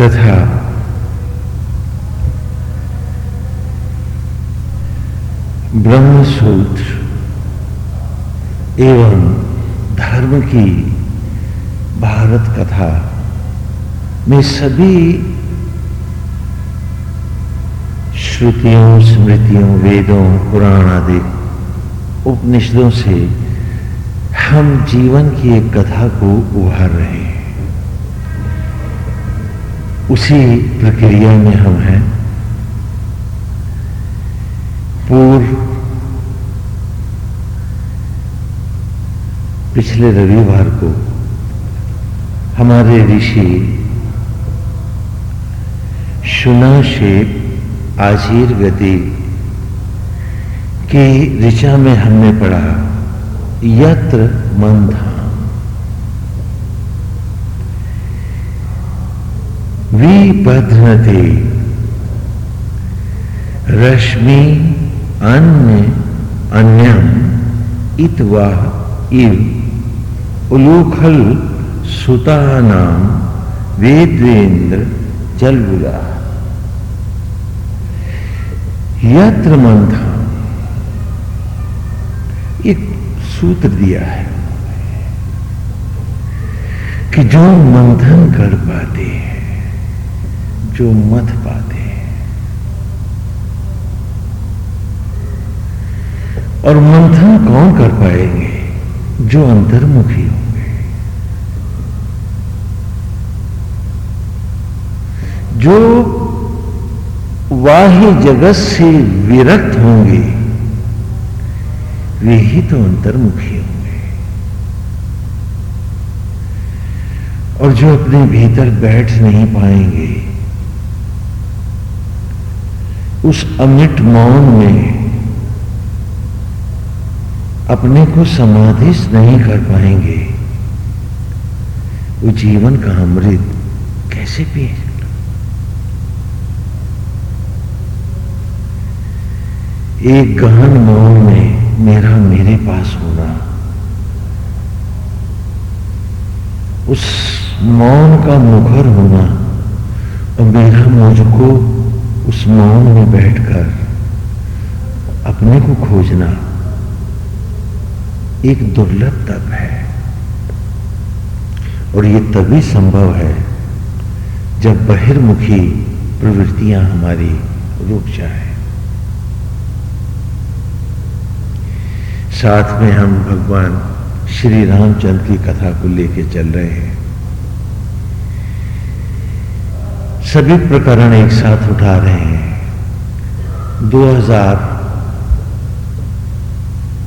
तथा ब्रह्म सूत्र एवं धर्म की भारत कथा में सभी श्रुतियों, स्मृतियों, वेदों, पुराण आदि उपनिषदों से हम जीवन की एक कथा को उभार रहे हैं। उसी प्रक्रिया में हम हैं। पूर्व पिछले रविवार को हमारे ऋषि शुना शेख आजीर गति की ऋचा में हमने पढ़ा, यत्र मंथा विपध्नते रश्मि अन्य अन्यम इतवा इव। उलूखल सुता नाम वेद्वेंद्र जलबुला यत्र मंथा एक सूत्र दिया है कि जो मंथन कर पाते हैं जो मत पाते हैं। और मंथन कौन कर पाएँगे जो अंतर्मुखी होंगे? जो वाह्य जगत से विरक्त होंगे, वे ही तो अंतर्मुखी होंगे। और जो अपने भीतर बैठ नहीं पाएँगे उस अमिट मौन में अपने को समाधिस नहीं कर पाएँगे। वो जीवन का अमृत कैसे पिए? एक गहन मौन में मेरा मेरे पास होना, उस मौन का मुखर होना और मेरा मुझको उस मौन में बैठकर अपने को खोजना एक दुर्लभ तप है। और ये तभी संभव है जब बहिर्मुखी प्रवृत्तियाँ हमारी रुक जाए। साथ में हम भगवान श्री रामचंद्र की कथा को लेके चल रहे हैं। सभी प्रकरण एक साथ उठा रहे हैं।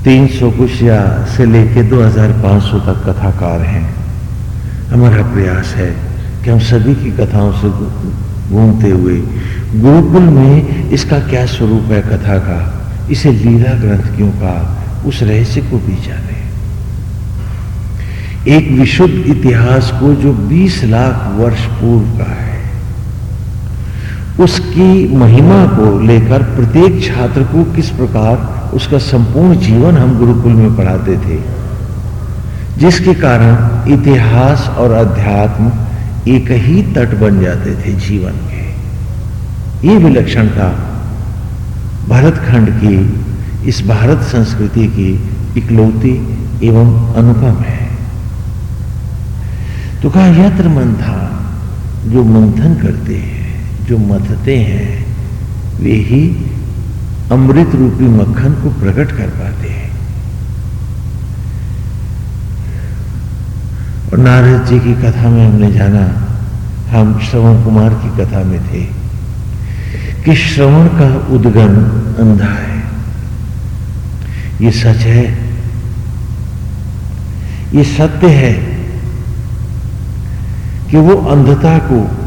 2300 कुछ या से लेके 2500 तक कथाकार हैं। हमारा प्रयास है कि हम सभी की कथाओं से घूमते हुए गुरुकुल में इसका क्या स्वरूप है कथा का, इसे लीला ग्रंथ क्यों का उस रहस्य को भी जाने। एक विशुद्ध इतिहास को जो 20 लाख वर्ष पूर्व का है उसकी महिमा को लेकर प्रत्येक छात्र को किस प्रकार उसका संपूर्ण जीवन हम गुरुकुल में पढ़ाते थे। जिसके कारण इतिहास और अध्यात्म एक ही तट बन जाते थे जीवन के। ये विलक्षण विलक्षणता भरतखंड की इस भारत संस्कृति की इकलौती एवं अनुपम है। तो कहा यत्र मंथा जो मंथन करते हैं। जो मथते हैं, वे ही अमृत रूपी मक्खन को प्रकट कर पाते हैं। और नारद जी की कथा में हमने जाना, हम श्रवण कुमार की कथा में थे कि श्रवण का उद्गम अंधा है। ये सच है? ये सत्य है कि वो अंधता को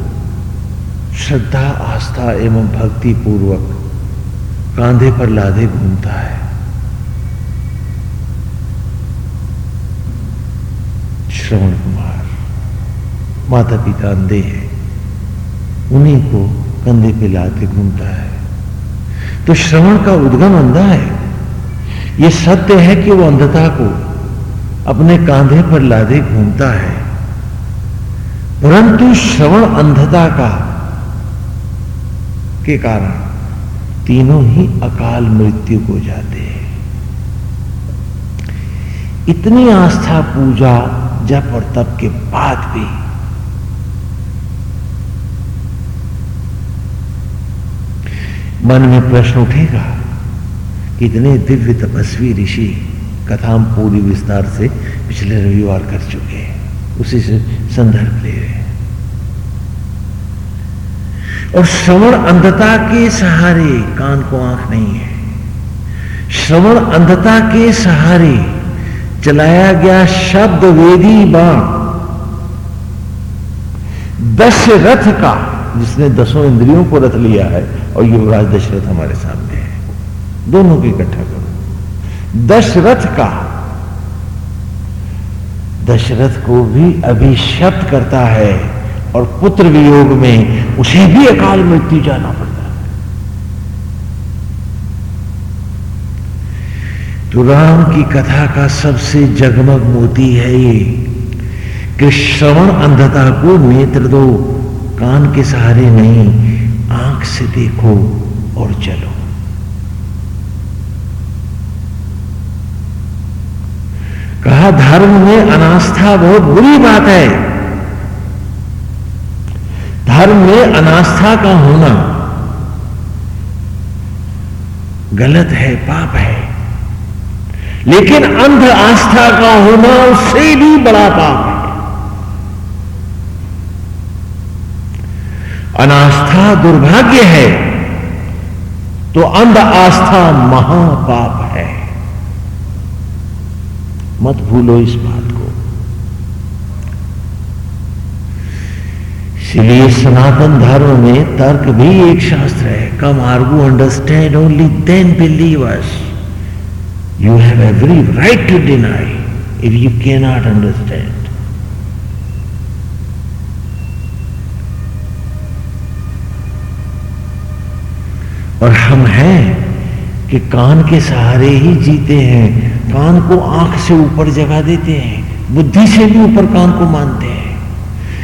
श्रद्धा, आस्था एवं भक्ति पूर्वक कांधे पर लादे घूमता है। श्रवण कुमार माता पिता अंधे हैं। उन्हीं को कंधे पे लाते घूमता है। तो श्रवण का उद्गम अंधा है। यह सत्य है कि वो अंधता को अपने कांधे पर लादे घूमता है। परंतु श्रवण अंधता का के कारण तीनों ही अकाल मृत्यु को जाते हैं। इतनी आस्था पूजा, जप और तप के बाद भी मन में प्रश्न उठेगा कि इतने दिव्य तपस्वी ऋषि कथा हम पूरी विस्तार से पिछले रविवार कर चुके हैं। उसी से संदर्भ ले रहे हैं। और श्रवण अंधता के सहारे कान को आँख नहीं है। श्रवण अंधता के सहारे चलाया गया शब्द वेदी बाण। दश रथ का, जिसने दसों इंद्रियों को रथ लिया है और युवराज दशरथ हमारे सामने है। दोनों को इकट्ठा करो। दशरथ का, दशरथ को भी अभिशप्त करता है। और पुत्र वियोग में उसे भी अकाल मृत्यु जाना पड़ता है। तो राम की कथा का सबसे जगमग मोती है ये कि श्रवण अंधता को नेत्र दो, कान के सहारे नहीं, आँख से देखो और चलो। कहा धर्म में अनास्था बहुत बुरी बात है। धर्म में अनास्था का होना। गलत है, पाप है। लेकिन अंध आस्था का होना उससे भी बड़ा पाप है। अनास्था दुर्भाग्य है तो अंध आस्था महापाप है। मत भूलो इस बात। इसलिए सनातन धर्म में तर्क भी एक शास्त्र है। Come argue understand only then believe us you have every right to deny if you can not understand और हम हैं कि कान के सहारे ही जीते हैं। कान को आँख से ऊपर जगा देते हैं। बुद्धि से भी ऊपर कान को मानते हैं।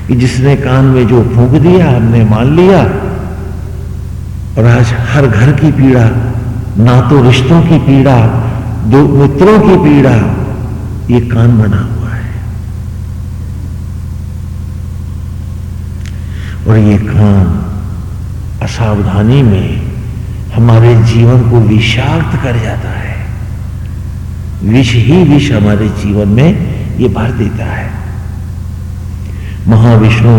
कि जिसने कान में जो फूक दिया, हमने मान लिया। और आज हर घर की पीड़ा, ना तो रिश्तों की पीड़ा, दो मित्रों की पीड़ा, ये कान बना हुआ है। और ये कान असावधानी में हमारे जीवन को विषाक्त कर जाता है। विष ही विष हमारे जीवन में ये भर देता है। महाविष्णु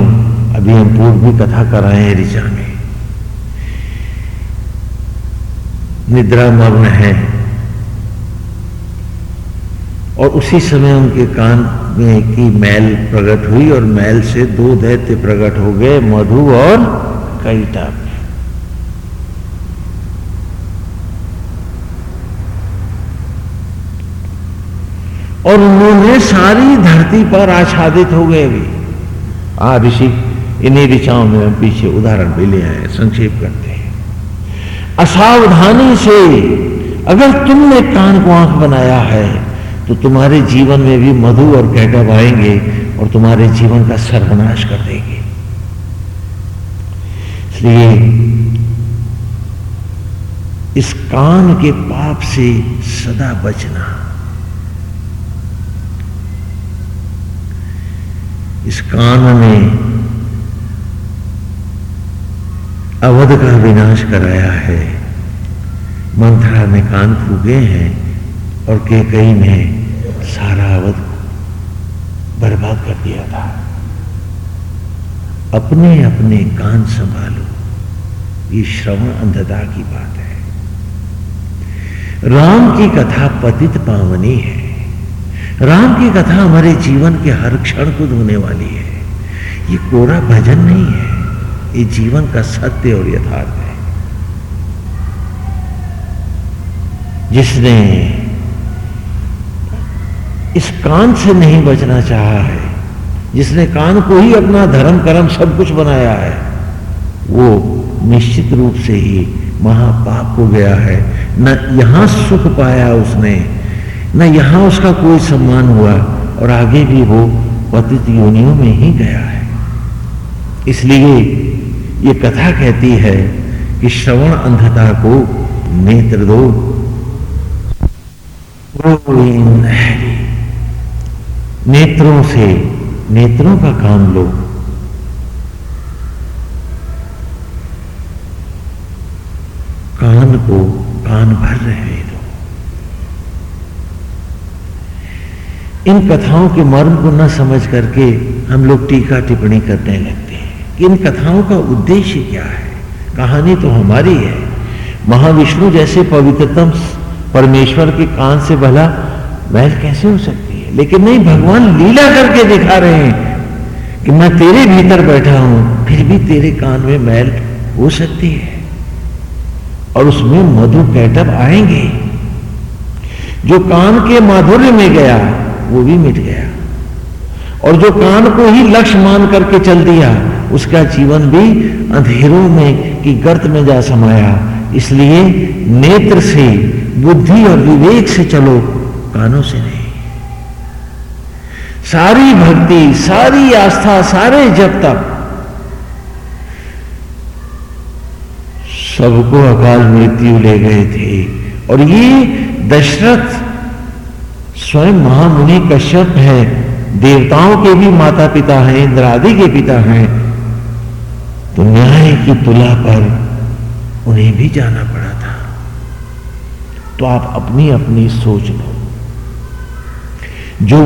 अभी हम पूर्व भी कथा कराए हैं ऋचा में। निद्रा मग्न है। और उसी समय उनके कान में की मैल प्रकट हुई और मैल से दो दैत्य प्रकट हो गए, मधु और कैटा और उन्होंने सारी धरती पर आच्छादित हो गए भी आ ऋषि, इन्हीं ऋचाओं में हम पीछे उदाहरण भी ले आए, संक्षेप करते हैं। असावधानी से अगर तुमने कान को आँख बनाया है तो तुम्हारे जीवन में भी मधु और कैटअप आएँगे और तुम्हारे जीवन का सर्वनाश कर देंगे। इसलिए इस कान के पाप से सदा बचना। इस कान में अवध का विनाश कराया है। मंथरा में कान फूके हैं और के कई ने सारा अवध बर्बाद कर दिया था। अपने अपने कान संभालो, ये श्रवण अंधता की बात है। राम की कथा पतित पावनी है। राम की कथा हमारे जीवन के हर क्षण को धोने वाली है। ये कोरा भजन नहीं है, ये जीवन का सत्य और यथार्थ है। जिसने इस कान से नहीं बचना चाहा है, जिसने कान को ही अपना धर्म कर्म सब कुछ बनाया है, वो निश्चित रूप से ही महापाप हो गया है। न यहाँ सुख पाया उसने न यहाँ उसका कोई सम्मान हुआ और आगे भी वो पतित योनियों में ही गया है। इसलिए ये कथा कहती है कि श्रवण अंधता को नेत्र दो। नेत्रों से नेत्रों का काम लो। कान को कान भर रहे। इन कथाओं के मर्म को न समझ करके हम लोग टीका टिप्पणी करने लगते हैं कि इन कथाओं का उद्देश्य क्या है? कहानी तो हमारी है। महाविष्णु जैसे पवित्रतम परमेश्वर के कान से भला मैल कैसे हो सकती है? लेकिन नहीं, भगवान लीला करके दिखा रहे हैं कि मैं तेरे भीतर बैठा हूँ, फिर भी तेरे कान में मैल हो सकती है। और उसमें मधु कैटअप आएँगे। जो कान के माधुर्य में गया वो भी मिट गया। और जो कान को ही लक्ष्य मान करके चल दिया, उसका जीवन भी अंधेरों में की गर्त में जा समाया। इसलिए नेत्र से, बुद्धि और विवेक से चलो, कानों से नहीं। सारी भक्ति, सारी आस्था, सारे जब तक सबको अकाल मृत्यु ले गए थे। और ये दशरथ स्वयं महामुनि कश्यप है। देवताओं के भी माता पिता हैं इंद्र आदि के पिता हैं। तो न्याय की तुला पर उन्हें भी जाना पड़ा था। तो आप अपनी अपनी सोच लो। जो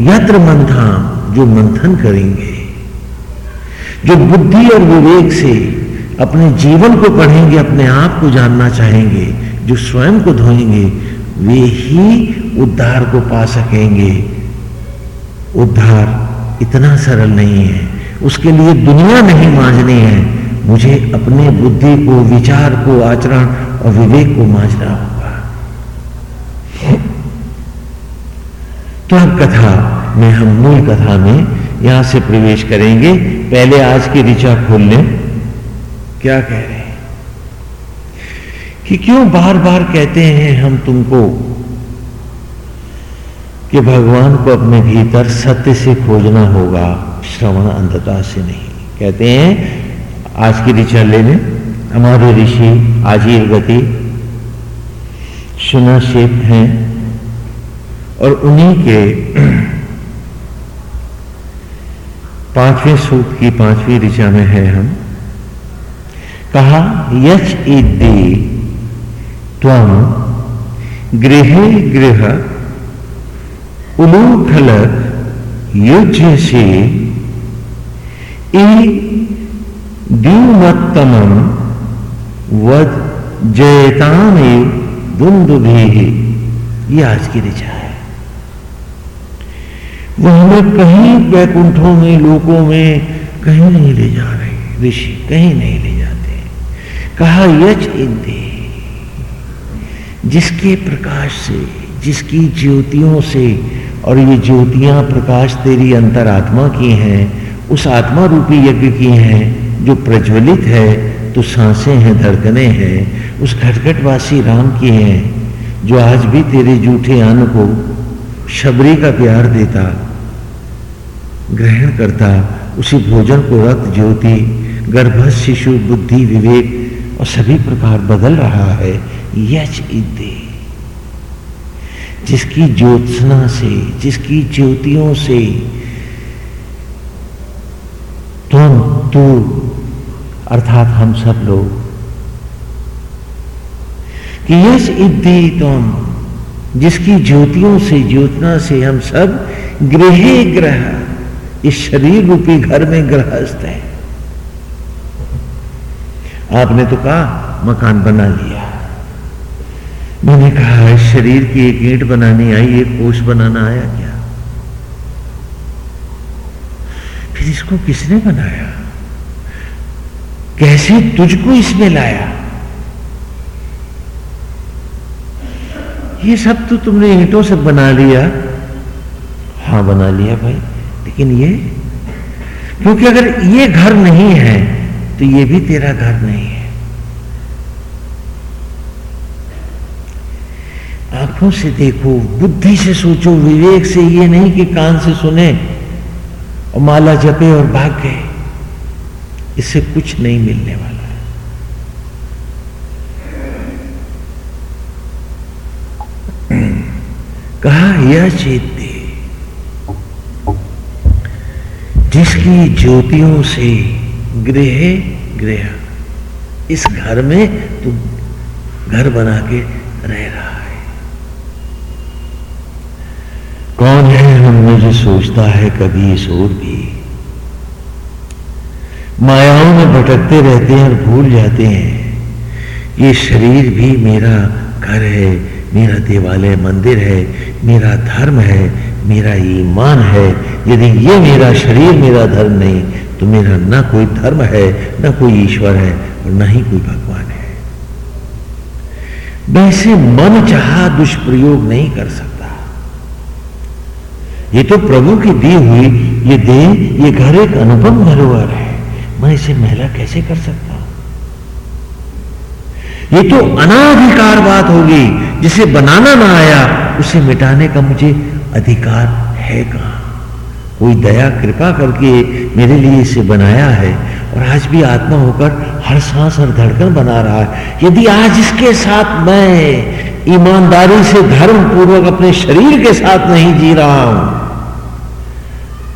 यत्र मंथन जो मंथन करेंगे, जो बुद्धि और विवेक से अपने जीवन को पढ़ेंगे, अपने आप को जानना चाहेंगे, जो स्वयं को धोएँगे वे ही उद्धार को पा सकेंगे। उद्धार इतना सरल नहीं है। उसके लिए दुनिया नहीं मांझनी है। मुझे अपने बुद्धि को, विचार को, आचरण और विवेक को मांझना होगा। तो अब कथा में हम मूल कथा में यहाँ से प्रवेश करेंगे? पहले आज की ऋचा खोल लें क्या कह रहे हैं? कि क्यों बार बार कहते हैं हम तुमको? कि भगवान को अपने भीतर सत्य से खोजना होगा, श्रवण अंधता से नहीं। कहते हैं, आज की ऋचा ले लें। हमारे ऋषि आजीव गति। शेप हैं, और उन्हीं के पाँचवें सूत की पांचवी ऋचा में है हम। कहा, यच इदी गृह गृह उलूखल युज से द्युमत्तम वद जयताम दुंदुभे ये आज की ऋचा है। वो हमें कहीं वैकुंठों में लोकों में कहीं नहीं ले जा रहे ऋषि कहीं नहीं ले जाते कहा यच इंदे जिसके प्रकाश से, जिसकी ज्योतियों से और ये ज्योतियाँ प्रकाश तेरी अंतरात्मा की हैं, उस आत्मा रूपी यज्ञ की हैं, जो प्रज्वलित है तो साँसें हैं, धड़कने हैं, उस खटखटवासी राम की हैं, जो आज भी तेरे जूठे अन्न को शबरी का प्यार देता, ग्रहण करता, उसी भोजन को रक्त ज्योति गर्भ शिशु, बुद्धि, विवेक और सभी प्रकार बदल रहा है, यच इदे जिसकी ज्योत्सना से, जिसकी ज्योतियों से तुम तू अर्थात हम सब लोग, कि यश इद्दी तुम, जिसकी ज्योतियों से, ज्योतना से हम सब गृह ग्रह, इस शरीर रूपी घर में गृहस्थ है। आपने तो कहा, मकान बना लिया। मैंने कहा इस शरीर की एक ईंट बनानी आई, एक कोष बनाना आया क्या? फिर इसको किसने बनाया? कैसे तुझको इसमें लाया? ये सब तो तुमने ईंटों से बना लिया। हाँ, बना लिया भाई, लेकिन ये, क्योंकि अगर ये घर नहीं है तो ये भी तेरा घर नहीं है आँखों से देखो, बुद्धि से सोचो, विवेक से, ये नहीं कि कान से सुने। और माला जपे और भाग गए। इससे कुछ नहीं मिलने वाला कहा, यह चेते जिसकी ज्योतियों से गृह गृह इस घर में तू घर बना के रह रहा है कौन है हमने जो सोचता है कभी इस ओर भी? मायाओं में भटकते रहते हैं और भूल जाते हैं। ये शरीर भी मेरा घर है, मेरा देवालय मंदिर है, मेरा धर्म है, मेरा ईमान है। यदि ये मेरा शरीर, मेरा धर्म नहीं तो मेरा ना कोई धर्म है, ना कोई ईश्वर है और ना ही कोई भगवान है। वैसे मन चाह दुष्प्रयोग नहीं कर सकता। ये तो प्रभु की दी हुई, ये देह ये घर एक अनुपम धरोहर है। मैं इसे महिला कैसे कर सकता हूँ? ये तो अनाधिकार बात होगी, जिसे बनाना ना आया, उसे मिटाने का मुझे अधिकार है कहा? कोई दया, कृपा करके मेरे लिए इसे बनाया है, और आज भी आत्मा होकर हर सांस और धड़कन बना रहा है। यदि आज इसके साथ मैं ईमानदारी से धर्म पूर्वक अपने शरीर के साथ नहीं जी रहा हूँ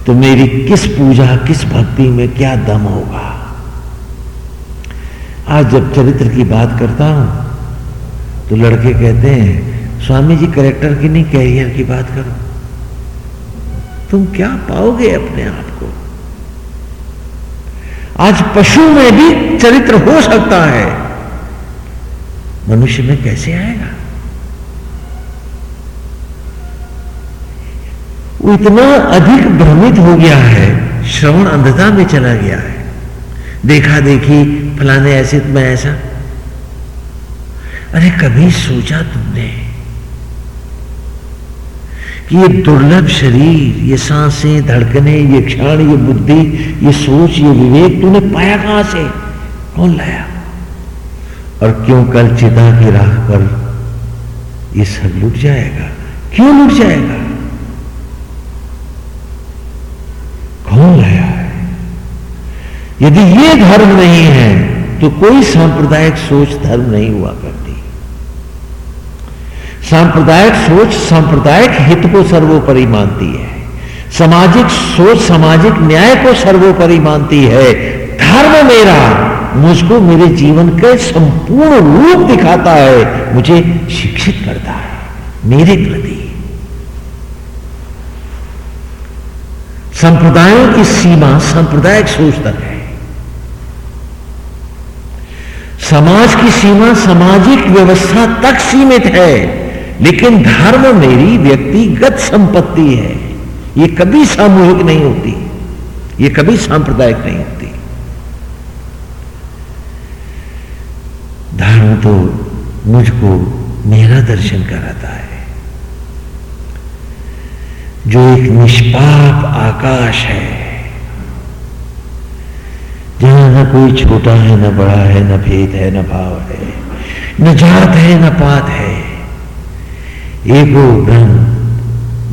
तो मेरी किस पूजा, किस भक्ति में क्या दम होगा? आज जब चरित्र की बात करता हूँ तो लड़के कहते हैं, स्वामी जी, करेक्टर की नहीं, कैरियर की बात करो। तुम क्या पाओगे अपने आप को? आज पशु में भी चरित्र हो सकता है। मनुष्य में कैसे आएगा? वो इतना अधिक भ्रमित हो गया है, श्रवण अंधता में चला गया है। देखा देखी, फलाने ऐसे तो मैं ऐसा। अरे कभी सोचा तुमने कि ये दुर्लभ शरीर, ये साँसें, धड़कने, ये क्षण, ये बुद्धि, ये सोच, ये विवेक, तूने पाया कहाँ से? कौन लाया? और क्यों कल चिता की राह पर ये सब लुट जाएगा? क्यों लुट जाएगा कौन लाया है यदि ये धर्म नहीं है तो कोई सांप्रदायिक सोच धर्म नहीं हुआ करती। सांप्रदायिक सोच सांप्रदायिक हित को सर्वोपरि मानती है। सामाजिक सोच सामाजिक न्याय को सर्वोपरि मानती है। धर्म मेरा मुझको मेरे जीवन के संपूर्ण रूप दिखाता है। मुझे शिक्षित करता है। मेरे प्रति। संप्रदायों की सीमा सांप्रदायिक सोच तक है। समाज की सीमा सामाजिक व्यवस्था तक सीमित है, लेकिन धर्म मेरी व्यक्तिगत संपत्ति है। ये कभी सामूहिक नहीं होती, ये कभी सांप्रदायिक नहीं होती। धर्म तो मुझको मेरा दर्शन कराता है। जो एक निष्पाप आकाश है जहाँ न कोई छोटा है, न बड़ा है, न भेद है, न भाव है, न जात है, न पात है एगो ब्रह्म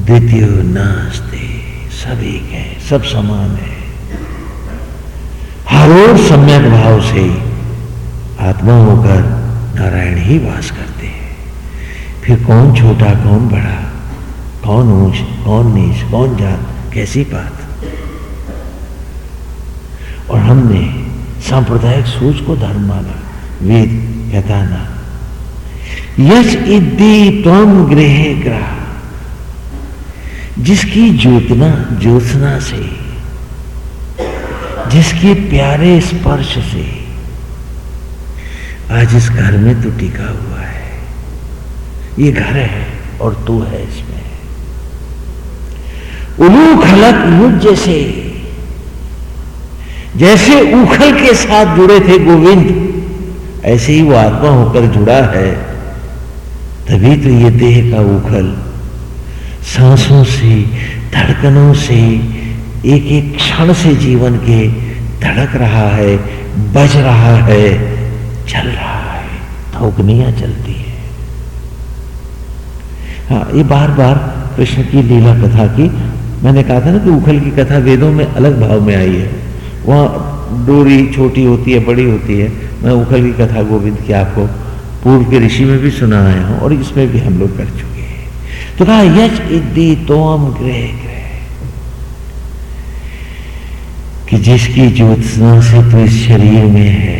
द्वितीय नास्ते सब एक है, सब समान है। हर ओर सम्यक भाव से आत्मा होकर नारायण ही वास करते हैं। फिर कौन छोटा, कौन बड़ा, कौन ऊंच, कौन नीच, कौन जात, कैसी बात और हमने सांप्रदायिक सोच को धर्म माना, वेद कहता ना। यश इद्दी तम गृह ग्रह, जिसकी ज्योतना ज्योत्सना से, जिसके प्यारे स्पर्श से, आज इस घर में तू टिका हुआ है। ये घर है और तू है इसमें। उलू खलक युग जैसे जैसे उखल के साथ जुड़े थे गोविंद, ऐसे ही वो आत्मा होकर जुड़ा है। तभी तो ये देह का उखल, सांसों से, धड़कनों से एक एक क्षण से जीवन के धड़क रहा है, बज रहा है, चल रहा है धोकनियाँ चलती है। हाँ ये बार बार कृष्ण की लीला कथा की, मैंने कहा था ना कि उखल की कथा वेदों में अलग भाव में आई है। वहाँ डोरी छोटी होती है, बड़ी होती है। मैं उखल की कथा गोविंद की आपको पूर्व के ऋषि में भी सुना आया हूँ और इसमें भी हम लोग कर चुके हैं। तो कहा, यश इद्दी तोम ग्रह ग्रह। कि जिसकी ज्योत्सना से तो इस शरीर में है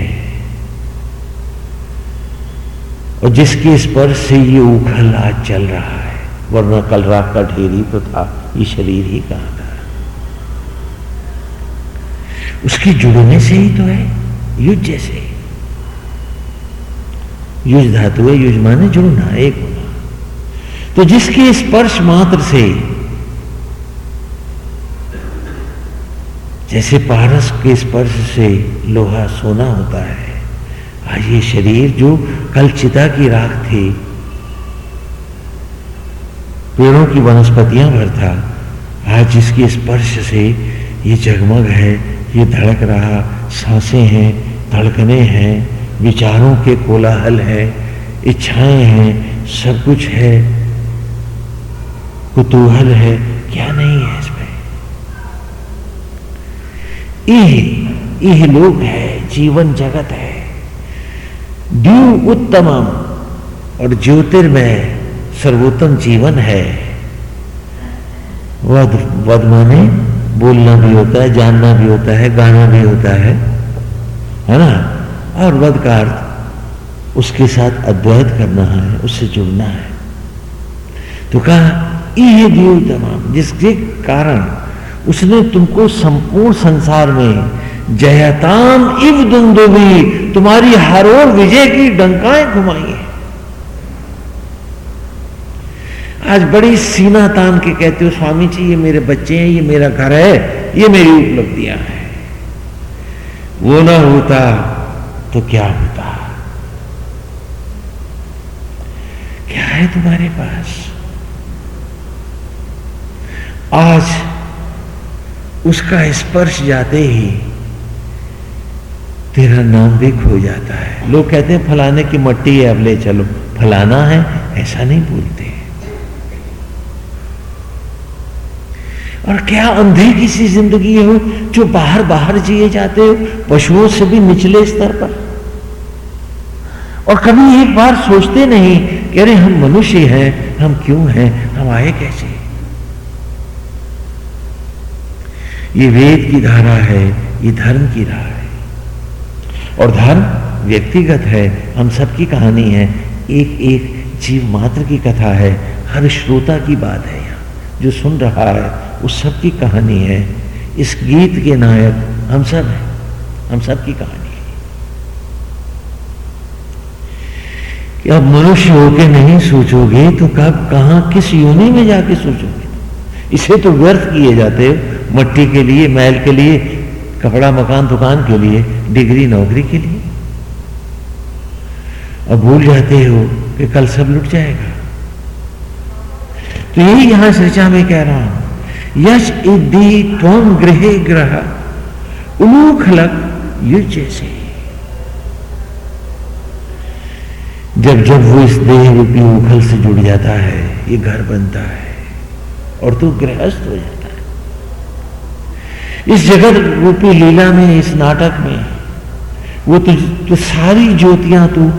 और जिसके स्पर्श से ये उखल आज चल रहा है, वरना कल रात का ढेरी तो था, ये शरीर ही कहा था उसके जुड़ने से ही तो है। युज जैसे युज धातु है युज माने जुड़ना एक होना। तो जिसके स्पर्श मात्र से जैसे पारस के स्पर्श से लोहा सोना होता है आज ये शरीर जो कल चिता की राख थी पेड़ों की वनस्पतियाँ भर था आज जिसके स्पर्श से ये जगमग है ये धड़क रहा, साँसें हैं, धड़कने हैं, विचारों के कोलाहल है, इच्छाएँ हैं, सब कुछ है। कुतूहल है, क्या नहीं है इसमें? यह यह लोग है, जीवन जगत है। द्यू उत्तमम, और ज्योतिर्मय, सर्वोत्तम जीवन है। वध वध माने? बोलना भी होता है, जानना भी होता है, गाना भी होता है है ना? और वध का अर्थ, उसके साथ अद्वैत करना है, उससे जुड़ना है। तो कहा यह दियो तमाम, जिसके कारण उसने तुमको संपूर्ण संसार में जयताम इव दुंदुबी, तुम्हारी हर ओर विजय की डंकाएँ घुमाई है। आज बड़ी सीना तान के कहते हो, स्वामी जी, ये मेरे बच्चे हैं, ये मेरा घर है, ये मेरी उपलब्धियाँ हैं। वो ना होता तो क्या होता? क्या है तुम्हारे पास? आज उसका स्पर्श जाते ही तेरा नाम भी खो जाता है। लोग कहते हैं, फलाने की मट्टी है, अब ले चलो। फलाना है, ऐसा नहीं बोलते। और क्या अंधे किसी ज़िंदगी हो जो बाहर बाहर जिए जाते हो, पशुओं से भी निचले स्तर पर। और कभी एक बार सोचते नहीं कि अरे हम मनुष्य हैं, हम क्यों हैं, हम आए कैसे? ये वेद की धारा है, ये धर्म की धारा है। और धर्म व्यक्तिगत है, हम सबकी कहानी है। एक एक जीव मात्र की कथा है, हर श्रोता की बात है यहाँ, जो सुन रहा है। उस सब की कहानी है। इस गीत के नायक हम सब हैं। हम सब की कहानी है। कि अब मनुष्य होके नहीं सोचोगे तो कब, कहा, किस योनि में जाके सोचोगे? इसे तो व्यर्थ किए जाते मट्टी के लिए, मैल के लिए, कपड़ा, मकान, दुकान के लिए, डिग्री, नौकरी के लिए। अब भूल जाते हो कि कल सब लुट जाएगा। तो यही यहाँ सृचा में कह रहा हूँ। यश इदी त्वम गृह ग्रह। उलूखलक जैसे। जब जब वो इस देह रूपी उखल से जुड़ जाता है ये घर बनता है और तू गृहस्थ हो जाता है। इस जगत रूपी लीला में इस नाटक में वो तो, तो सारी ज्योतियाँ तू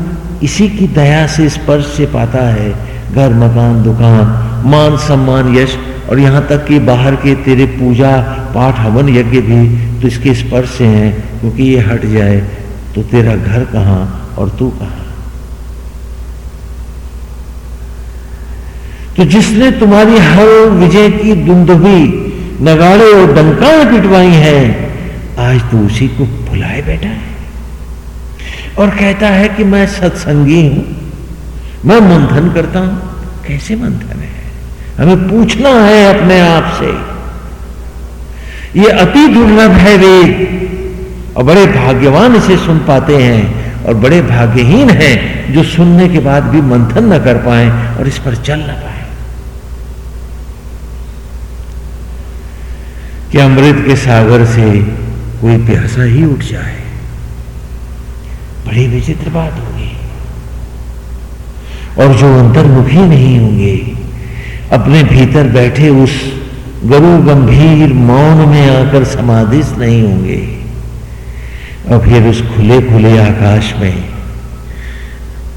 इसी की दया से स्पर्श से पाता है घर मकान दुकान मान सम्मान यश और यहाँ तक कि बाहर के तेरे पूजा पाठ हवन यज्ञ भी तो इसके स्पर्श से हैं, क्योंकि ये हट जाए तो तेरा घर कहाँ और तू कहाँ? तो जिसने तुम्हारी हर विजय की दुंदुभी नगाड़े और डंकाएँ पिटवाई हैं, आज तो उसी को भुलाए बैठा है। और कहता है कि मैं सत्संगी हूँ, मैं मंथन करता हूँ। कैसे मंथन है? हमें पूछना है अपने आप से, ये अति दुर्लभ है वेद, और बड़े भाग्यवान इसे सुन पाते हैं, और बड़े भाग्यहीन हैं, जो सुनने के बाद भी मंथन न कर पाए और इस पर चल न पाए। कि अमृत के सागर से कोई प्यासा ही उठ जाए, बड़ी विचित्र बात होगी, और जो अंतर्मुखी नहीं होंगे अपने भीतर बैठे उस गुरु गंभीर मौन में आकर समाधिस नहीं होंगे। और फिर उस खुले खुले आकाश में,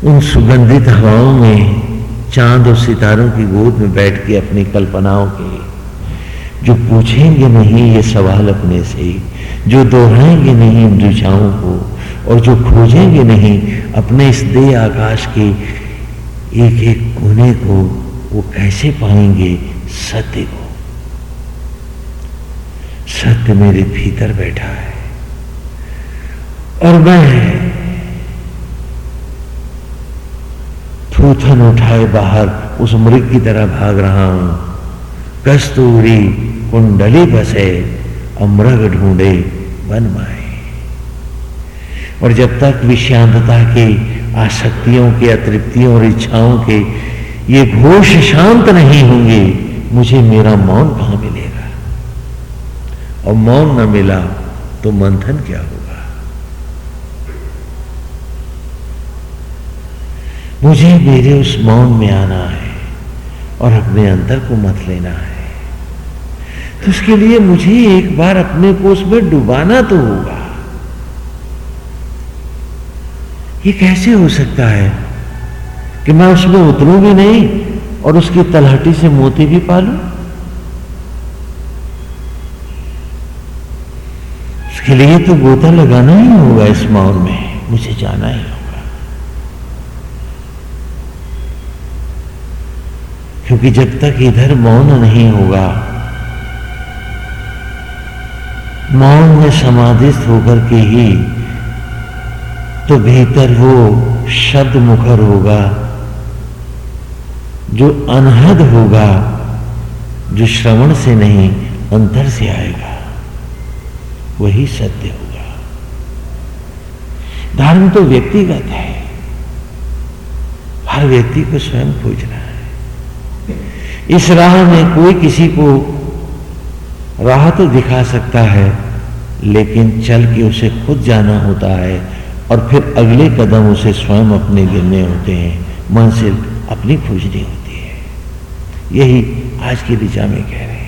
उन सुगंधित हवाओं में, चाँद और सितारों की गोद में बैठ के अपनी कल्पनाओं के, जो पूछेंगे नहीं ये सवाल अपने से, जो दोहराएँगे नहीं इन रुझाओं को, और जो खोजेंगे नहीं, अपने इस दे आकाश के एक एक कोने को वो कैसे पाएँगे, सत्य को। सत्य मेरे भीतर बैठा है। और मैं थूथन उठाए बाहर उस मृग की तरह भाग रहा हूँ। कस्तूरी कुंडली बसे, अमृग ढूंढे बन माए। और जब तक विषांतता की, आसक्तियों के, अतृप्तियों और इच्छाओं के ये घोष शांत नहीं होंगे, मुझे मेरा मौन कहाँ मिलेगा? और मौन न मिला तो मंथन क्या होगा? मुझे मेरे उस मौन में आना है और अपने अंतर को मत लेना है। तो उसके लिए मुझे एक बार अपने को उसमें डुबाना तो होगा। ये कैसे हो सकता है? कि मैं उसमें उतरू भी नहीं और उसकी तलहटी से मोती भी पालू? उसके लिए तो गोता लगाना ही होगा इस मौन में। मुझे जाना ही होगा। क्योंकि जब तक इधर मौन नहीं होगा, मौन में समाधिस्थ होकर के ही तो भीतर वो शब्द मुखर होगा। जो अनहद होगा, जो श्रवण से नहीं, अंतर से आएगा, वही सत्य होगा। धर्म तो व्यक्तिगत है। हर व्यक्ति को स्वयं खोजना है। इस राह में कोई किसी को राह तो दिखा सकता है, लेकिन चल के उसे खुद जाना होता है और फिर अगले कदम उसे स्वयं अपने गिरने होते हैं मंजिल अपनी खोजनी होती है। यही आज की दिशा में कह रहे हैं।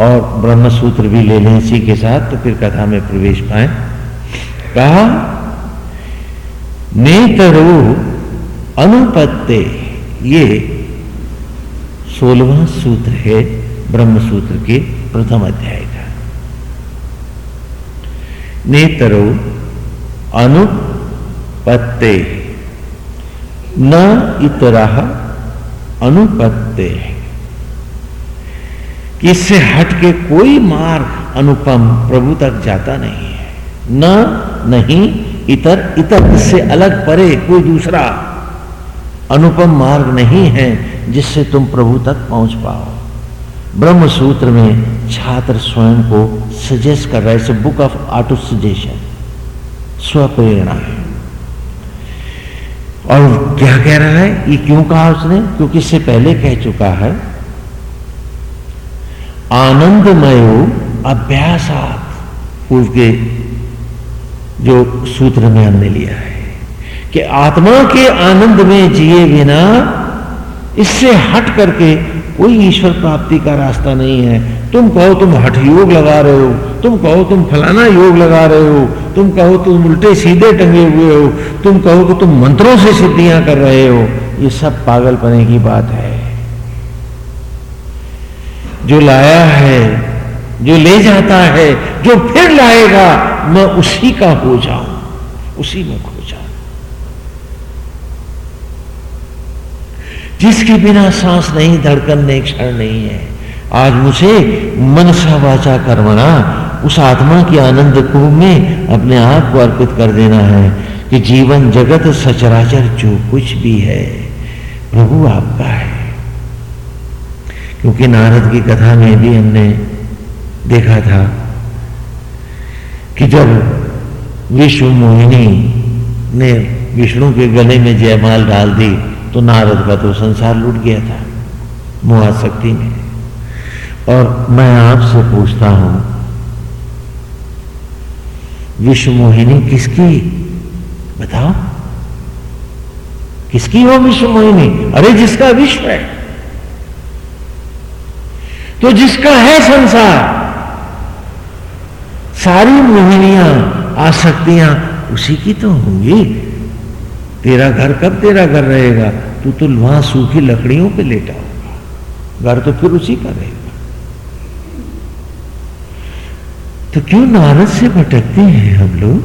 और ब्रह्म सूत्र भी ले लें इसी के साथ तो फिर कथा में प्रवेश पाए। कहा, नेतरो अनुपत्ते, ये सोलवा सूत्र है ब्रह्म सूत्र के प्रथम अध्याय का। नेतरो अनुपत्ते न इतरा अनुपत्ते कि इससे हट के कोई मार्ग अनुपम प्रभु तक जाता नहीं है। न, नहीं, इतर इतर, इससे अलग परे कोई दूसरा अनुपम मार्ग नहीं है जिससे तुम प्रभु तक पहुँच पाओ। ब्रह्म सूत्र में छात्र स्वयं को सजेस्ट कर रहा है बुक ऑफ़ ऑटो सजेशन स्वप्रेरणा है। और क्या कह रहा है? ये क्यों कहा उसने? क्योंकि इससे पहले कह चुका है, आनंदमय अभ्यासात पूर्व के जो सूत्र में हमने लिया है कि आत्मा के आनंद में जिए बिना इससे हट करके कोई ईश्वर प्राप्ति का रास्ता नहीं है। तुम कहो तुम हठ योग लगा रहे हो, तुम कहो तुम फलाना योग लगा रहे हो, तुम कहो तुम उल्टे सीधे टंगे हुए हो, तुम कहो कि तुम मंत्रों से सिद्धियाँ कर रहे हो, ये सब पागलपने की बात है। जो लाया है, जो ले जाता है, जो फिर लाएगा, मैं उसी का हो जाऊँ, उसी में खो जाऊँ। जिसके बिना सांस नहीं, धड़कन नहीं, क्षण नहीं है। आज मुझे मनसा वाचा कर्मणा उस आत्मा की आनंद कुंभ में अपने आप को अर्पित कर देना है कि जीवन जगत सचराचर जो कुछ भी है, प्रभु आपका है। क्योंकि नारद की कथा में भी हमने देखा था कि जब विश्व मोहिनी ने विष्णु के गले में जयमाल डाल दी तो नारद का तो संसार लूट गया था मोहाशक्ति में। और मैं आपसे पूछता हूँ विश्व मोहिनी किसकी? बताओ। किसकी हो विश्व मोहिनी अरे जिसका विश्व है। तो जिसका है संसार, सारी मोहिनियाँ, आसक्तियाँ, उसी की तो होंगी। तेरा घर कब तेरा घर रहेगा? तू तो वहाँ सूखी लकड़ियों पे लेटा होगा। घर तो फिर उसी का रहेगा। तो क्यों नारद से भटकते हैं हम लोग?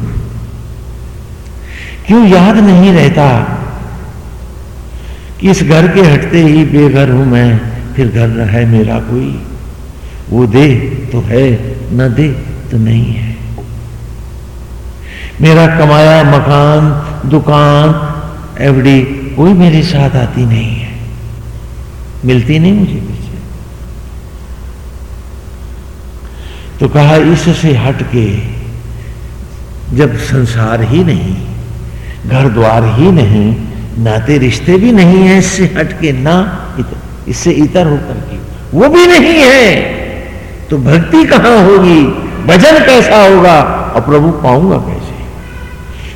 क्यों याद नहीं रहता कि इस घर के हटते ही बेघर हूँ मैं, फिर घर है मेरा कोई? वो दे तो है, न दे तो नहीं है। मेरा कमाया मकान दुकान एवडी कोई मेरे साथ आती नहीं है। मिलती नहीं मुझे पीछे तो कहा इससे हट के जब संसार ही नहीं घर द्वार ही नहीं नाते रिश्ते भी नहीं है इससे हटके ना इतर, इससे इतर होकर के वो भी नहीं है। तो भक्ति कहाँ होगी? भजन कैसा होगा? और प्रभु पाऊँगा कैसे?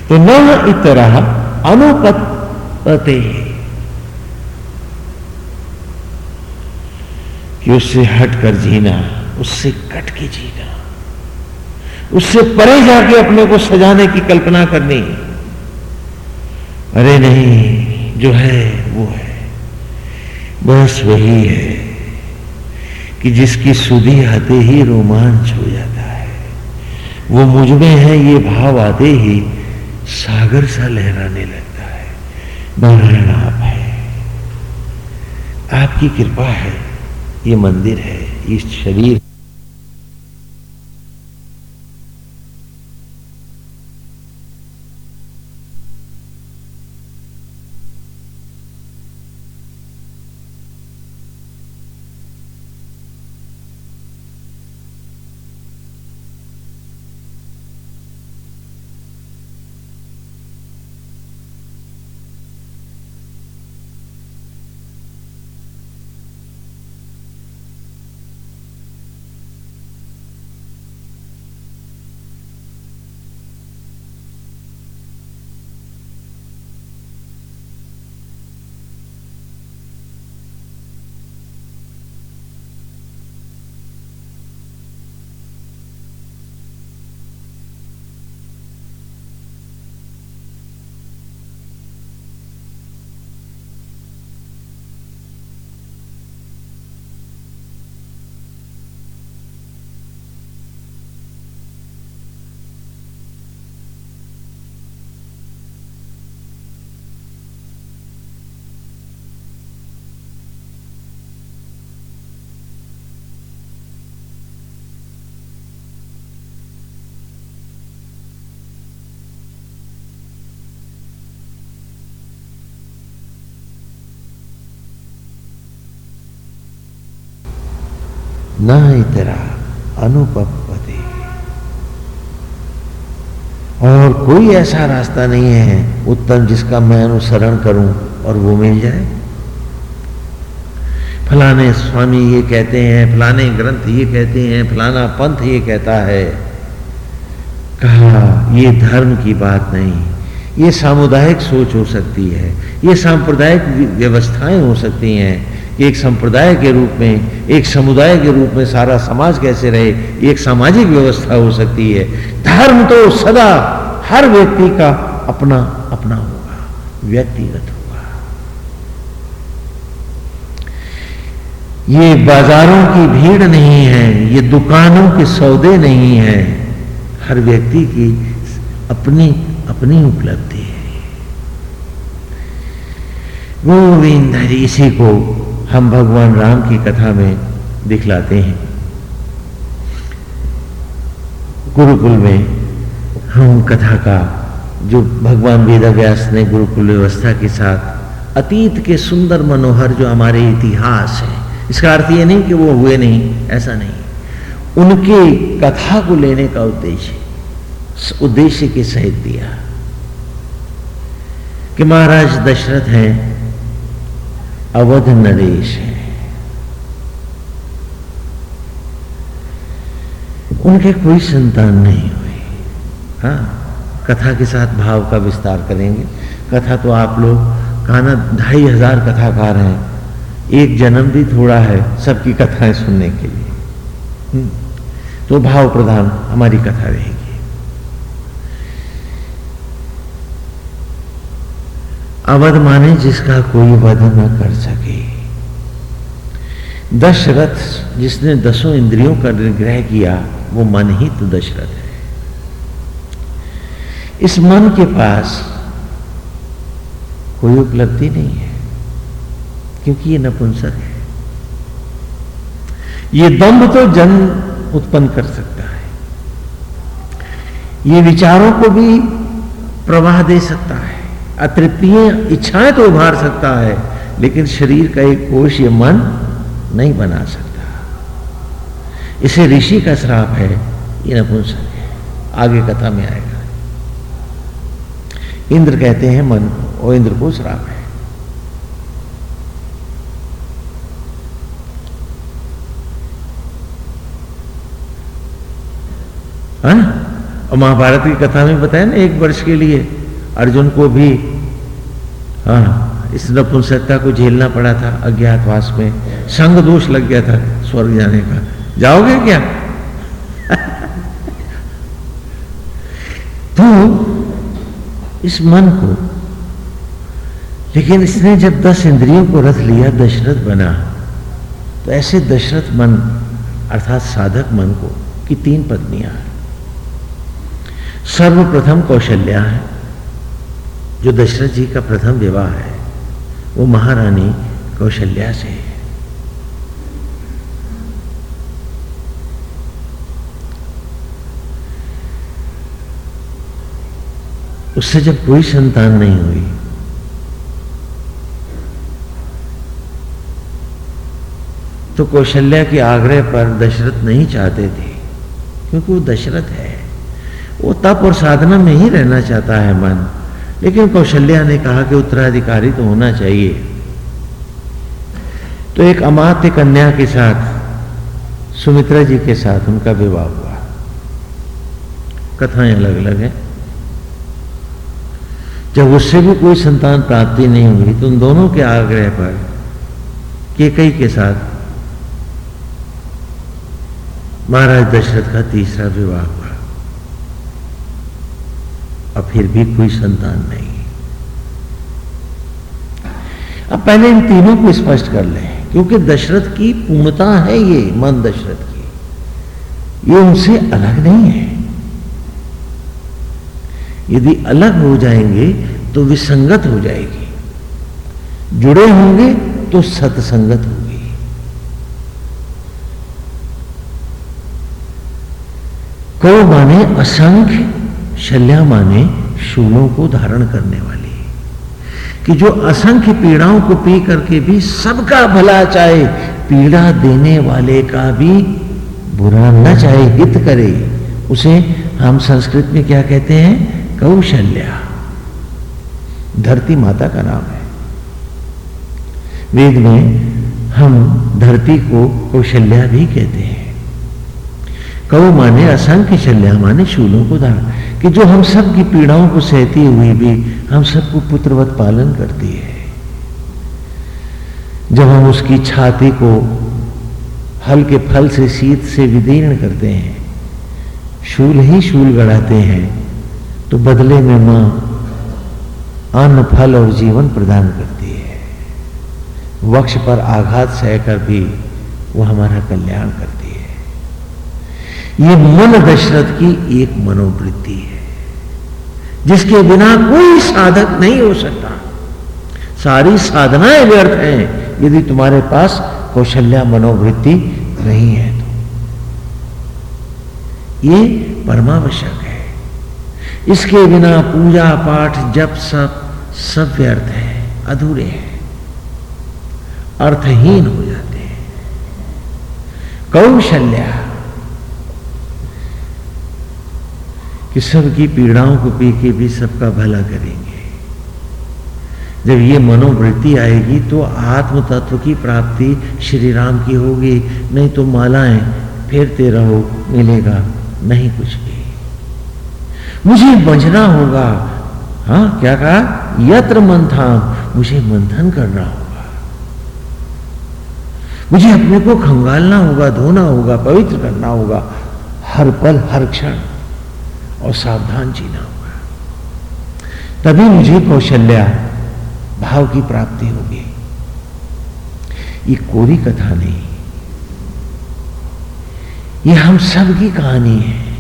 तो न इतरह अनुपते कि उससे हट कर जीना, उससे कट के जीना, उससे परे जाके अपने को सजाने की कल्पना करनी। अरे नहीं, जो है, वो है। बस वही है कि जिसकी सुधी आते ही रोमांच हो जाता है। वो मुझमें है, ये भाव आते ही सागर सा लहराने लगता है। नारायण आप है। आपकी कृपा है। ये मंदिर है इस शरीर न इतरा अनुपति और कोई ऐसा रास्ता नहीं है, उत्तम, जिसका मैं अनुसरण करूँ और वो मिल जाए। फलाने स्वामी ये कहते हैं, फलाने ग्रंथ ये कहते हैं, फलाना पंथ ये कहता है। कहा, ये धर्म की बात नहीं। ये सामुदायिक सोच हो सकती है, ये सांप्रदायिक व्यवस्थाएँ हो सकती हैं। एक संप्रदाय के रूप में, एक समुदाय के रूप में सारा समाज कैसे रहे? एक सामाजिक व्यवस्था हो सकती है। धर्म तो सदा हर व्यक्ति का अपना अपना होगा, व्यक्तिगत होगा। ये बाजारों की भीड़ नहीं है, ये दुकानों के सौदे नहीं है। हर व्यक्ति की अपनी अपनी उपलब्धि है। गोविंद इसी को हम भगवान राम की कथा में दिखलाते हैं। गुरुकुल में हम कथा का, जो भगवान वेदाव्यास ने गुरुकुल व्यवस्था के साथ अतीत के सुंदर मनोहर जो हमारे इतिहास है, इसका अर्थ ये नहीं कि वो हुए नहीं, ऐसा नहीं। उनके कथा को लेने का उद्देश्य उद्देश्य के सहित दिया। कि महाराज दशरथ हैं अवध नरेश है। उनके कोई संतान नहीं हुई हाँ कथा के साथ भाव का विस्तार करेंगे। कथा तो आप लोग काना ढाई हज़ार कथाकार हैं। एक जन्म भी थोड़ा है सबकी कथाएँ सुनने के लिए। हम्म, तो भाव प्रधान हमारी कथा रहेगी। अवध माने जिसका कोई वध न कर सके। दशरथ, जिसने दसों इंद्रियों का निग्रह किया, वो मन ही तो दशरथ है। इस मन के पास कोई उपलब्धि नहीं है, क्योंकि ये नपुंसक है। ये दम्भ तो जन्म उत्पन्न कर सकता है। ये विचारों को भी प्रवाह दे सकता है। अतृप्तीय, इच्छाएँ तो उभार सकता है, लेकिन शरीर का एक कोष ये मन नहीं बना सकता। इसे ऋषि का श्राप है, ये नपुंसक है। आगे कथा में आएगा। इंद्र कहते हैं, मन और इंद्र को श्राप है। हाँ? और महाभारत की कथा में बताया ना, एक वर्ष के लिए। अर्जुन को भी हाँ इस नपुंसकता को झेलना पड़ा था अज्ञातवास में। संग दोष लग गया था स्वर्ग जाने का। जाओगे क्या? तो इस मन को, लेकिन इसने जब दस इंद्रियों को रथ लिया, दशरथ बना तो ऐसे दशरथ मन, अर्थात साधक मन को, की तीन पत्नियाँ सर्वप्रथम कौशल्या है। जो दशरथ जी का प्रथम विवाह है, वो महारानी कौशल्या से है। उससे जब कोई संतान नहीं हुई तो कौशल्या के आग्रह पर दशरथ नहीं चाहते थे, क्योंकि वो दशरथ है। वो तप और साधना में ही रहना चाहता है मन। लेकिन कौशल्या ने कहा कि उत्तराधिकारी तो होना चाहिए। तो एक अमात्य कन्या के साथ, सुमित्रा जी के साथ उनका विवाह हुआ। कथाएँ अलग अलग हैं। जब उससे भी कोई संतान प्राप्ति नहीं हुई तो उन दोनों के आग्रह पर केकई के साथ महाराज दशरथ का तीसरा विवाह हुआ। और फिर भी कोई संतान नहीं। अब पहले इन तीनों को स्पष्ट कर लें, क्योंकि दशरथ की पूर्णता है ये, मन दशरथ की। ये उनसे अलग नहीं है। यदि अलग हो जाएँगे तो विसंगत हो जाएगी। जुड़े होंगे तो सत्संगत होगी। कौ माने असंख्य शल्या माने शूलों को धारण करने वाली कि जो असंख्य पीड़ाओं को पी करके भी सबका भला चाहे, पीड़ा देने वाले का भी बुरा न चाहे, हित करे। उसे हम संस्कृत में क्या कहते हैं? कौशल्या। धरती माता का नाम है। वेद में हम धरती को कौशल्या भी कहते हैं। कौ माने असंख्य शल्या माने शूलों को धारण कि जो हम सब की पीड़ाओं को सहती हुई भी हम सबको पुत्रवत पालन करती है। जब हम उसकी छाती को हल के फल से, शीत से विदीर्ण करते हैं, शूल ही शूल गढ़ाते हैं तो बदले में माँ अन्न, फल और जीवन प्रदान करती है। वक्ष पर आघात सहकर भी वो हमारा कल्याण करती है। ये मन दशरथ की एक मनोवृत्ति है। जिसके बिना कोई साधक नहीं हो सकता। सारी साधनाएँ व्यर्थ हैं, यदि तुम्हारे पास कौशल्या मनोवृत्ति नहीं है तो। ये परमावश्यक है। इसके बिना पूजा पाठ जब सब सब व्यर्थ है, अधूरे हैं। अर्थहीन हो जाते हैं। कौशल्या कि सबकी पीड़ाओं को पी के भी सबका भला करेंगे। जब ये मनोवृत्ति आएगी तो आत्म तत्व की प्राप्ति श्री राम की होगी। नहीं तो मालाएँ फेरते रहो, मिलेगा नहीं कुछ भी। मुझे बंझना होगा। हाँ क्या कहा? यत्र मंथान मुझे मंथन करना होगा। मुझे अपने को खंगालना होगा, धोना होगा, पवित्र करना होगा। हर पल, हर क्षण। और सावधान जीना होगा। तभी मुझे कौशल्या भाव की प्राप्ति होगी। ये कोरी कथा नहीं। ये हम सब की कहानी है।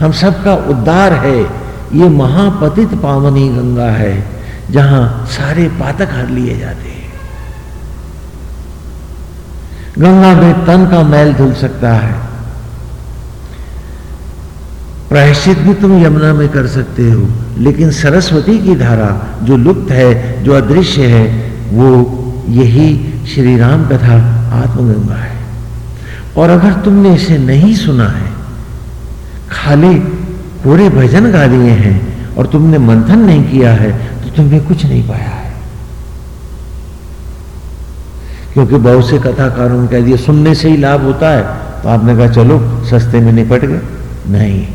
हम सबका उद्धार है। ये महापतित पावनी गंगा है, जहाँ सारे पातक हर लिए जाते हैं। गंगा में तन का मैल धुल सकता है। प्रायश्चित भी तुम यमुना में कर सकते हो, लेकिन सरस्वती की धारा जो लुप्त है, जो अदृश्य है, वो यही श्री राम कथा आत्मगंगा है। और अगर तुमने इसे नहीं सुना है, खाली पूरे भजन गा लिए हैं और तुमने मंथन नहीं किया है तो तुमने कुछ नहीं पाया है। क्योंकि बहुत से कथाकारों ने कह दिया, सुनने से ही लाभ होता है। तो आपने कहा, चलो, सस्ते में निपट गए। नहीं।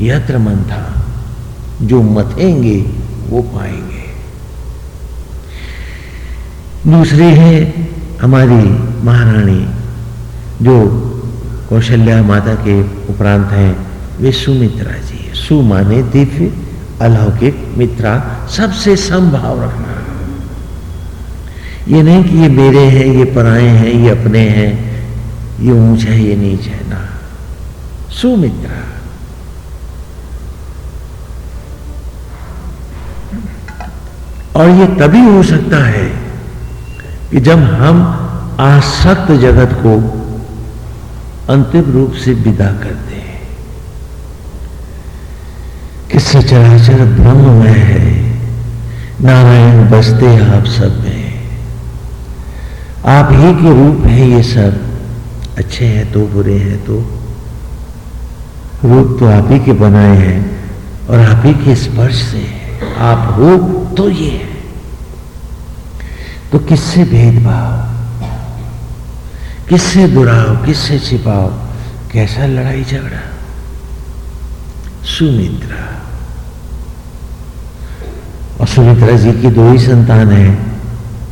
यत्र मन था। जो मथेंगे, वो पाएँगे। दूसरी है हमारी महारानी, जो कौशल्या माता के उपरांत हैं, वे सुमित्रा जी। सु माने दिव्य, अलौकिक मित्रा, सबसे संभाव रखना। ये नहीं कि ये मेरे हैं, ये पराए हैं, ये अपने हैं, ये ऊंच है, ये नीच है, ना। सुमित्रा और ये तभी हो सकता है कि जब हम आसक्त जगत को अंतिम रूप से विदा करते हैं। कि सचराचर ब्रह्म में है, नारायण बसते आप सब में। आप ही के रूप है ये सब। अच्छे हैं तो बुरे हैं तो। रूप तो आप ही के बनाए हैं और आप ही के स्पर्श से आप हो तो ये है तो किससे भेदभाव? किससे दुराव? किससे छिपाओ कैसा लड़ाई झगड़ा? सुमित्रा। और सुमित्रा जी की दो ही संतान है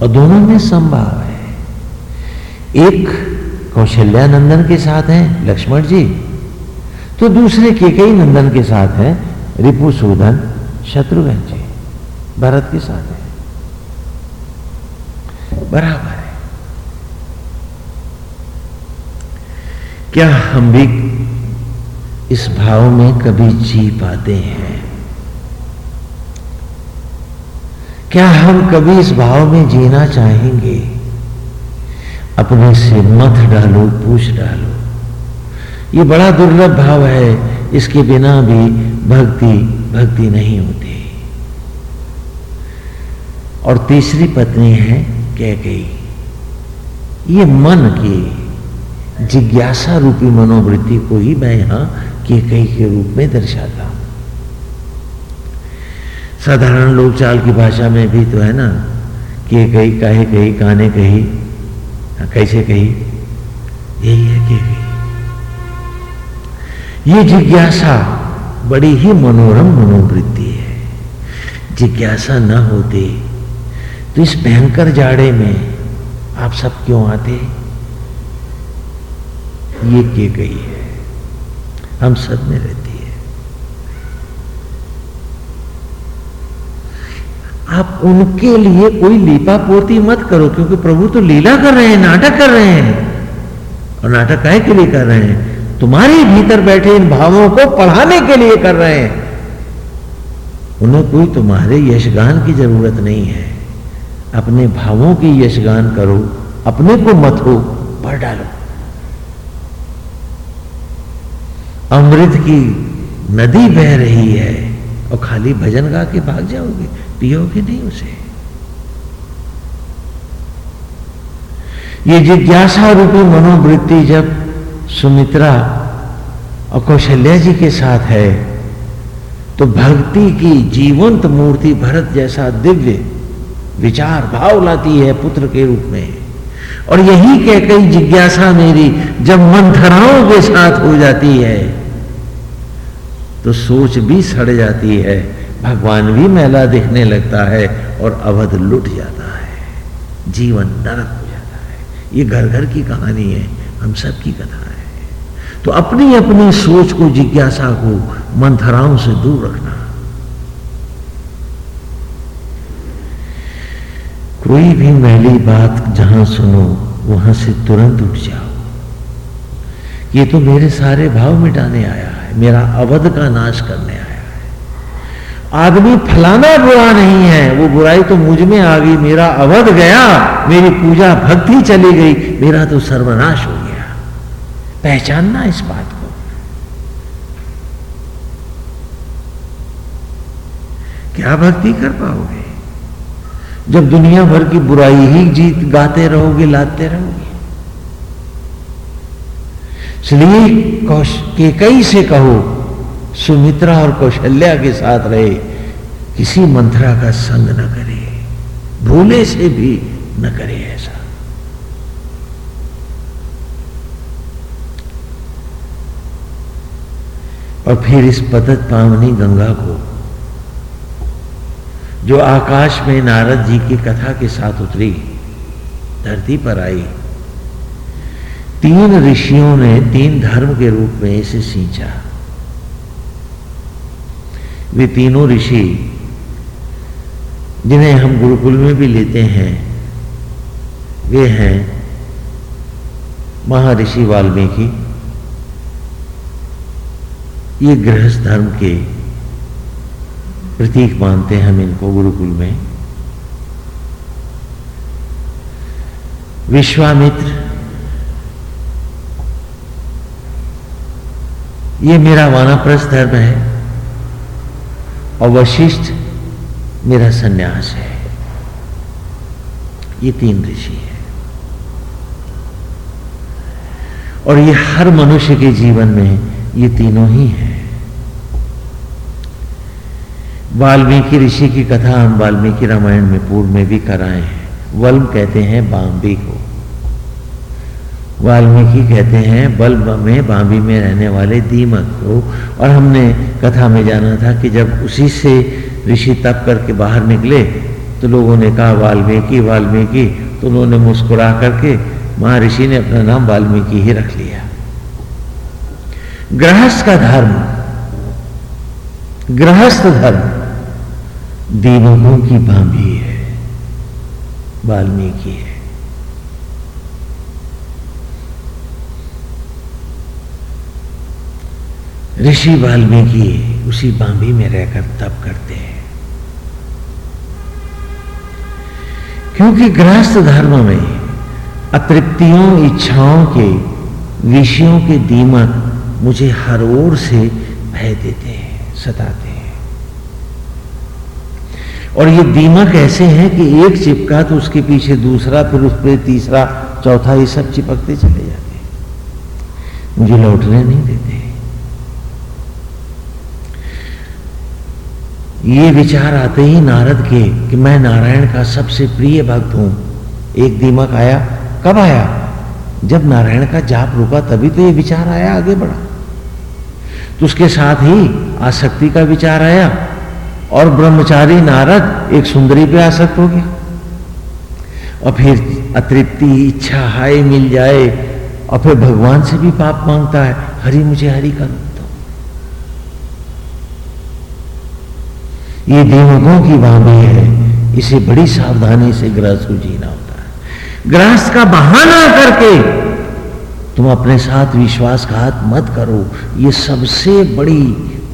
और दोनों में संभाव है। एक कौशल्या नंदन के साथ है, लक्ष्मण जी। तो दूसरे के कई नंदन के साथ है, रिपु रिपुसूदन शत्रुघ्न जी। भरत के साथ है। बराबर है। क्या हम भी इस भाव में कभी जी पाते हैं? क्या हम कभी इस भाव में जीना चाहेंगे? अपने से मत डालो, पूछ डालो। ये बड़ा दुर्लभ भाव है। इसके बिना भी भक्ति भक्ति नहीं होती। और तीसरी पत्नी है कह गई ये मन की जिज्ञासा रूपी मनोवृत्ति को ही मैं यहाँ के कई के रूप में दर्शाता हूँ. साधारण लोग चाल की भाषा में भी तो है ना के कही काहे कही काने कही हाँ, कैसे कही? यही है के कही ये जिज्ञासा बड़ी ही मनोरम मनोवृत्ति है। जिज्ञासा न होती तो इस भयंकर जाड़े में आप सब क्यों आते? ये के गई है, हम सब में रहती है। आप उनके लिए कोई लीपा पोती मत करो, क्योंकि प्रभु तो लीला कर रहे हैं, नाटक कर रहे हैं। और नाटक काय के लिए कर रहे हैं? तुम्हारे भीतर बैठे इन भावों को पढ़ाने के लिए कर रहे हैं। उन्हें कोई तुम्हारे यशगान की ज़रूरत नहीं है। अपने भावों की यशगान करो, अपने को मत हो, भर डालो। अमृत की नदी बह रही है और खाली भजन गा के भाग जाओगे, पियोगे नहीं उसे। ये जिज्ञासा रूपी मनोवृत्ति जब सुमित्रा और कौशल्या जी के साथ है तो भक्ति की जीवंत मूर्ति भरत जैसा दिव्य विचार भाव लाती है पुत्र के रूप में। और यही कह कई जिज्ञासा मेरी, जब मंथराओं के साथ हो जाती है तो सोच भी सड़ जाती है, भगवान भी मेला दिखने लगता है और अवध लुट जाता है। जीवन नरक हो जाता है। ये घर घर की कहानी है, हम सब की कथा है। तो अपनी अपनी सोच को, जिज्ञासा को मंथराओं से दूर रखना। कोई भी मैली बात जहाँ सुनो, वहाँ से तुरंत उठ जाओ। ये तो मेरे सारे भाव मिटाने आया है, मेरा अवध का नाश करने आया है। आदमी फलाना बुरा नहीं है, वो बुराई तो मुझमें आ गई, मेरा अवध गया, मेरी पूजा भक्ति चली गई, मेरा तो सर्वनाश हो गया। पहचानना इस बात को। क्या भक्ति कर पाओगे? जब दुनिया भर की बुराई ही जीत, गाते रहोगे, लाते रहोगे। इसलिए कौश, के कई से कहो, सुमित्रा और कौशल्या के साथ रहे, किसी मंत्रा का संग न करे, भूले से भी न करे ऐसा। और फिर इस पतत पावनी गंगा को जो आकाश में नारद जी की कथा के साथ उतरी, धरती पर आई। तीन ऋषियों ने तीन धर्म के रूप में इसे सींचा। वे तीनों ऋषि, जिन्हें हम गुरुकुल में भी लेते हैं, वे हैं महर्षि वाल्मीकि। ये गृहस्थ धर्म के प्रतीक मानते हैं हम इनको गुरुकुल में। विश्वामित्र, ये मेरा वानाप्रस्थ धर्म है और वशिष्ठ मेरा सन्यास है। ये तीन ऋषि है। और ये हर मनुष्य के जीवन में ये तीनों ही हैं। वाल्मीकि ऋषि की कथा हम वाल्मीकि रामायण में पूर्व में भी कराए हैं। वल्म कहते हैं बाम्बी को। वाल्मीकि कहते हैं बल्ब में बाम्बी में रहने वाले दीमक को। और हमने कथा में जाना था कि जब उसी से ऋषि तप करके बाहर निकले तो लोगों ने कहा, वाल्मीकि वाल्मीकि। तो उन्होंने मुस्कुरा करके महर्षि ने अपना नाम वाल्मीकि ही रख लिया। गृहस्थ का धर्म। गृहस्थ धर्म। दीवकों की बांभी है, वाल्मीकि है। ऋषि वाल्मीकि उसी बांबी में रहकर तप करते हैं। क्योंकि गृहस्थ धर्म में अतृप्तियों, इच्छाओं के, विषयों के दीमक मुझे हर ओर से भय देते हैं, सताते हैं। और ये दीमक ऐसे हैं कि एक चिपका तो उसके पीछे दूसरा, फिर उस पर तीसरा, चौथा, ये सब चिपकते चले जाते मुझे लौटने नहीं देते। ये विचार आते ही नारद के कि मैं नारायण का सबसे प्रिय भक्त हूँ। एक दीमक आया। कब आया? जब नारायण का जाप रुका तभी तो ये विचार आया आगे बढ़ा। तो उसके साथ ही आसक्ति का विचार आया। और ब्रह्मचारी नारद एक सुंदरी पे आसक्त हो गया। और फिर अतृप्ति, इच्छा, हाय मिल जाए, और फिर भगवान से भी पाप माँगता है, हरि मुझे, हरि कर दो। ये देवकों की वाणी है, इसे बड़ी सावधानी से गृहस्थ को जीना होता है। गृहस्थ का बहाना करके तुम अपने साथ विश्वासघात मत करो, ये सबसे बड़ी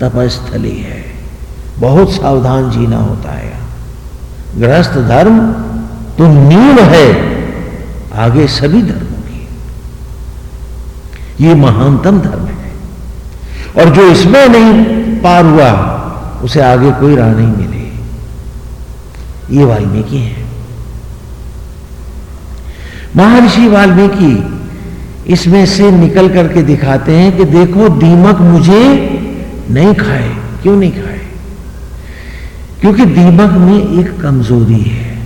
तपस्थली है। बहुत सावधान जीना होता है। गृहस्थ धर्म तो नींव है, आगे सभी धर्मों की। ये महानतम धर्म है। और जो इसमें नहीं पार हुआ, उसे आगे कोई राह नहीं मिले। ये वाल्मीकि है। महर्षि वाल्मीकि इसमें से निकल करके दिखाते हैं कि देखो, दीमक मुझे नहीं खाए। क्यों नहीं खाए? क्योंकि दीमक में एक कमज़ोरी है।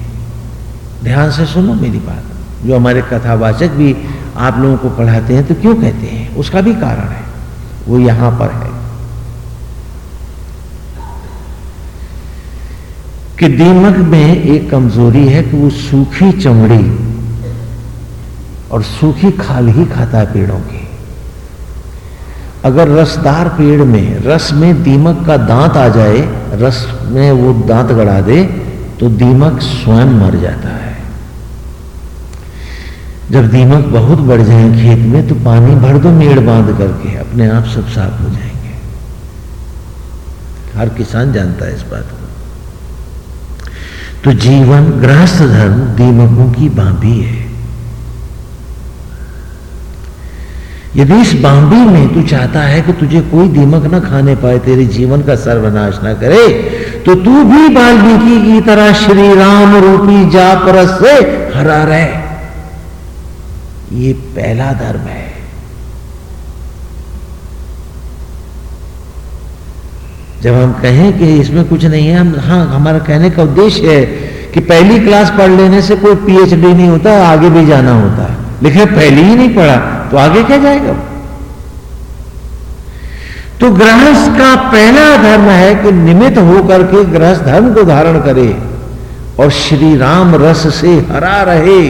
ध्यान से सुनो मेरी बात। जो हमारे कथावाचक भी आप लोगों को पढ़ाते हैं तो क्यों कहते हैं? उसका भी कारण है। वो यहाँ पर है कि दीमक में एक कमज़ोरी है कि वो सूखी चमड़ी और सूखी खाल ही खाता है पेड़ों की। अगर रसदार पेड़ में, रस में दीमक का दांत आ जाए, रस में वो दांत गड़ा दे तो दीमक स्वयं मर जाता है। जब दीमक बहुत बढ़ जाए खेत में तो पानी भर दो मेड़ बाँध करके, अपने आप सब साफ़ हो जाएँगे। हर किसान जानता है इस बात को। तो जीवन, गृहस्थ धर्म दीमकों की बांबी है। यदि इस बांबी में तू चाहता है कि तुझे कोई दीमक ना खाने पाए, तेरे जीवन का सर्वनाश ना करे तो तू भी वाल्मीकि की तरह श्री राम रूपी जाप से हरा रहे। ये पहला धर्म है। जब हम कहें कि इसमें कुछ नहीं है, हम हाँ हमारा कहने का उद्देश्य है कि पहली क्लास पढ़ लेने से कोई पीएचडी नहीं होता, आगे भी जाना होता। है लेकिन पहली ही नहीं पढ़ा। तो आगे क्या जाएगा? तो गृहस्थ का पहला धर्म है कि निमित्त होकर के गृहस्थ धर्म को धारण करे और श्री राम रस से हरा रहे।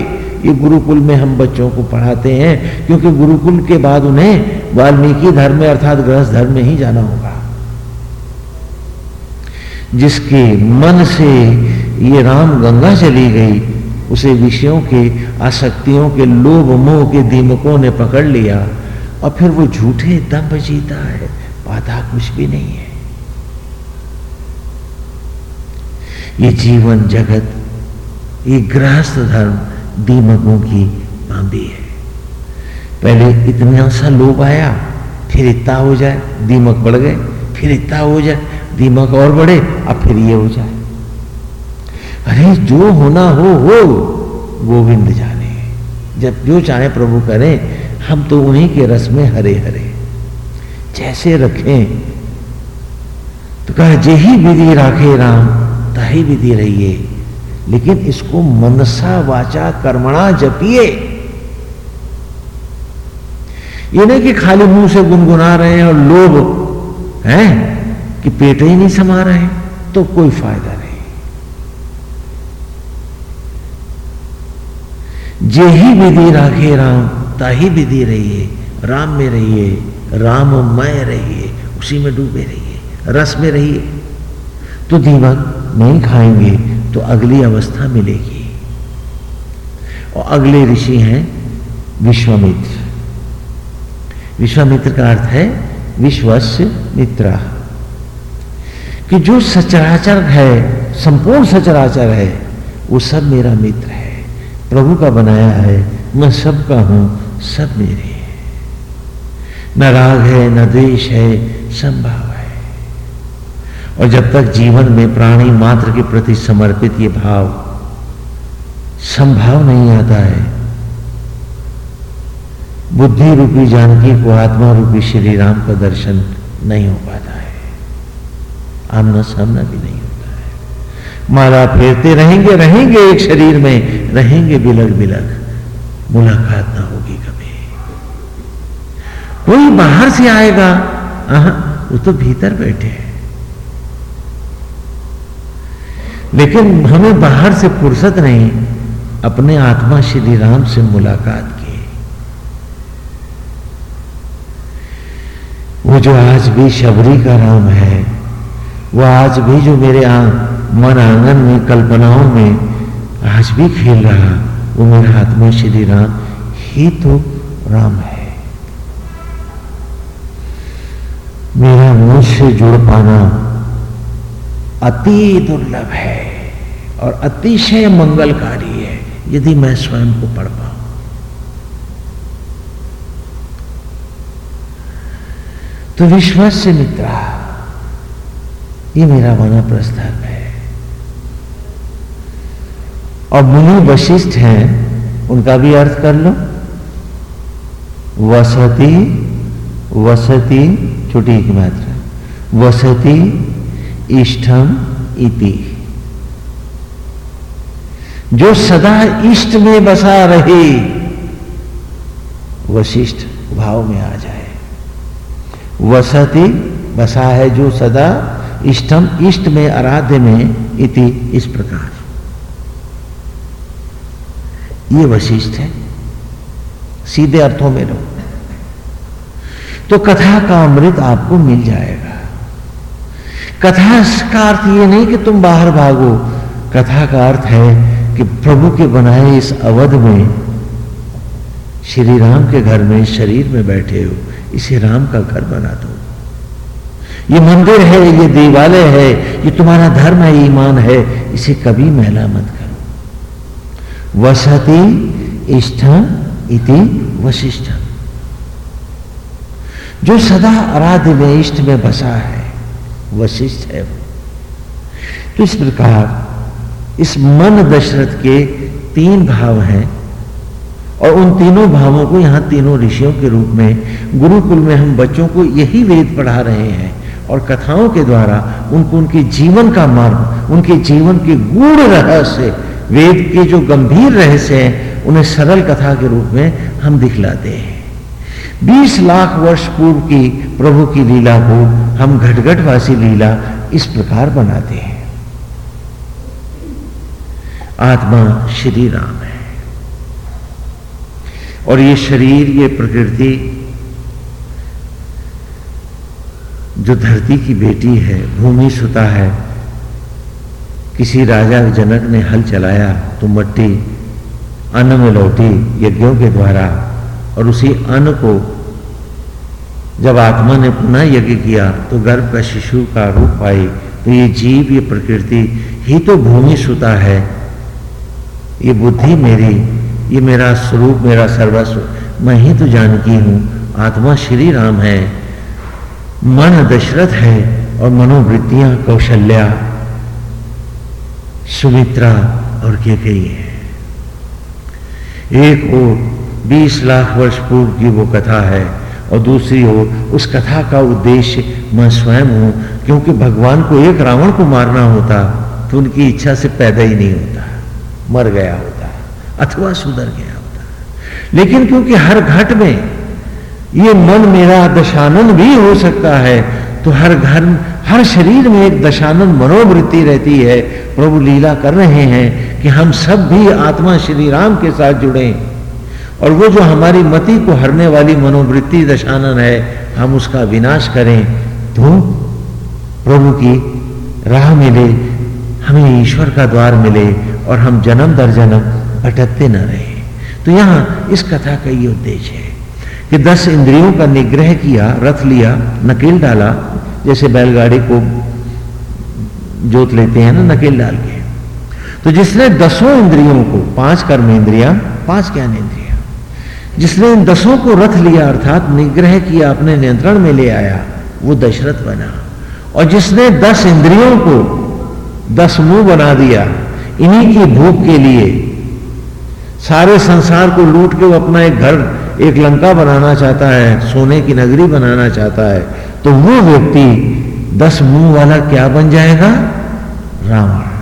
ये गुरुकुल में हम बच्चों को पढ़ाते हैं, क्योंकि गुरुकुल के बाद उन्हें वाल्मीकि धर्म में, अर्थात गृहस्थ धर्म में ही जाना होगा। जिसके मन से ये राम गंगा चली गई उसे विषयों के, आसक्तियों के, लोभ मोह के दीमकों ने पकड़ लिया और फिर वो झूठे दम्भ जीता है। बाधा कुछ भी नहीं है। ये जीवन जगत, ये गृहस्थ धर्म दीमकों की बांबी है। पहले इतना सा लोभ आया, फिर इतना हो जाए, दीमक बढ़ गए, फिर इतना हो जाए, दीमक और बढ़े, अब फिर ये हो जाए। अरे जो होना हो हो, गोविंद जाने। जब जो चाहे प्रभु करें, हम तो उन्हीं के रस में हरे हरे। जैसे रखें तो कहा जेही विधि राखे राम, तही विधि रहिए। लेकिन इसको मनसा वाचा कर्मणा जपिए। ये नहीं कि खाली मुँह से गुनगुना रहे हैं और लोभ, है, कि पेट ही नहीं समा रहे तो कोई फ़ायदा नहीं। जे ही विधि राखे राम, ताही विधि रहिए। राम में रहिए राममय रहिए, उसी में डूबे रहिए, रस में रहिए। तो दीमक नहीं खाएँगे तो अगली अवस्था मिलेगी। और अगले ऋषि हैं विश्वामित्र। विश्वामित्र का अर्थ है विश्वस्य मित्र। कि जो सचराचर है, संपूर्ण सचराचर है, वो सब मेरा मित्र है। प्रभु का बनाया है, मैं सबका हूँ, सब मेरे न राग है, न द्वेष है, संभाव है। और जब तक जीवन में प्राणी मात्र के प्रति समर्पित ये भाव संभाव नहीं आता है, बुद्धि रूपी, जानकी को आत्मा रूपी श्री राम का दर्शन नहीं हो पाता है। आमना सामना भी नहीं होता है। माला फेरते रहेंगे रहेंगे एक शरीर में रहेंगे बिलग बिलग मुलाकात ना होगी कभी। कोई बाहर से आएगा वो तो भीतर बैठे हैं। लेकिन हमें बाहर से फुर्सत नहीं अपने आत्मा श्री राम से मुलाकात की। वो जो आज भी शबरी का राम है वो आज भी जो मेरे आ, मन आँगन में कल्पनाओं में आज भी खेल रहा वो मेरा आत्मा श्री राम, ही तो राम है। मेरा मुझ से जुड़ पाना अति दुर्लभ है और अतिशय मंगलकारी है, यदि मैं स्वयं को पढ़ पाऊँ। तो विश्वास से मित्रा, ये मेरा वाना प्रस्ताव है और मुनि वशिष्ठ हैं, उनका भी अर्थ कर लो। वसती वसती छोटी की मात्रा। वसती, इष्टम इति। जो सदा इष्ट में बसा रहे, वशिष्ठ भाव में आ जाए। वसती बसा है जो सदा इष्टम, इष्ट में, आराध्य में इति इस प्रकार। ये वशिष्ठ है। सीधे अर्थों में लो। तो कथा का अमृत आपको मिल जाएगा। कथा का अर्थ ये नहीं कि तुम बाहर भागो। कथा का अर्थ है कि प्रभु के बनाए इस अवध में, श्री राम के घर में, शरीर में बैठे हो, इसे राम का घर बना दो। ये मंदिर है, ये देवालय है, ये तुम्हारा धर्म है, ईमान है, इसे कभी महिला मत करो। वसती इष्ट इति वशिष्ठ। जो सदा आराध्य में, इष्ट में बसा है, वशिष्ठ है वो। तो इस प्रकार इस मन दशरथ के तीन भाव हैं और उन तीनों भावों को यहाँ तीनों ऋषियों के रूप में, गुरुकुल में हम बच्चों को यही वेद पढ़ा रहे हैं और कथाओं के द्वारा उनको उनके जीवन का मार्ग, उनके जीवन के गूढ़ रहस्य वेद के जो गंभीर रहस्य हैं, उन्हें सरल कथा के रूप में हम दिखलाते हैं। बीस लाख वर्ष पूर्व की प्रभु की लीला को हम घटघटवासी लीला इस प्रकार बनाते हैं। आत्मा श्री राम है। और ये शरीर, ये प्रकृति, जो धरती की बेटी है, भूमि सुता है किसी राजा जनक ने हल चलाया तो मट्टी, अन्न में लौटी यज्ञों के द्वारा और उसी अन्न को जब आत्मा ने पुनः यज्ञ किया तो गर्भ का शिशु का रूप पाई। तो ये जीव, ये प्रकृति ही तो भूमि सुता है। ये बुद्धि मेरी, ये मेरा स्वरूप, मेरा सर्वस्व, मैं ही तो जानकी हूँ। आत्मा श्री राम है। मन दशरथ है और मनोवृत्तियाँ कौशल्या। सुमित्रा और के कई है। एक ओर बीस लाख वर्ष पूर्व की वो कथा है और दूसरी ओर उस कथा का उद्देश्य मैं स्वयं हूँ, क्योंकि भगवान को एक रावण को मारना होता तो उनकी इच्छा से पैदा ही नहीं होता, मर गया होता, अथवा सुधर गया होता। लेकिन क्योंकि हर घट में ये मन मेरा दशानन भी हो सकता है तो हर घर, हर शरीर में एक दशानन मनोवृत्ति रहती है। प्रभु लीला कर रहे हैं कि हम सब भी आत्मा श्री राम के साथ जुड़े। और वो जो हमारी मति को हरने वाली मनोवृत्ति दशानन है, हम उसका विनाश करें। तो प्रभु की राह मिले, हमें ईश्वर का द्वार मिले और हम जन्म दर जन्म भटकते न रहे। तो यहाँ इस कथा का ये उद्देश्य है। कि दस इंद्रियों का निग्रह किया, रथ लिया, नकेल डाला, जैसे बैलगाड़ी को जोत लेते हैं ना, नकेल डाल के। तो जिसने दसों इंद्रियों को, पाँच कर्म इंद्रिया, पाँच ज्ञान इंद्रिया, जिसने इन दसों को रथ लिया, अर्थात निग्रह किया, अपने नियंत्रण में ले आया, वो दशरथ बना। और जिसने दस इंद्रियों को दस मुँह बना दिया, इन्हीं की भूख के लिए, सारे संसार को लूट के वो अपना एक घर एक लंका बनाना चाहता है, सोने की नगरी बनाना चाहता है तो वो व्यक्ति दस मुँह वाला क्या बन जाएगा? रावण।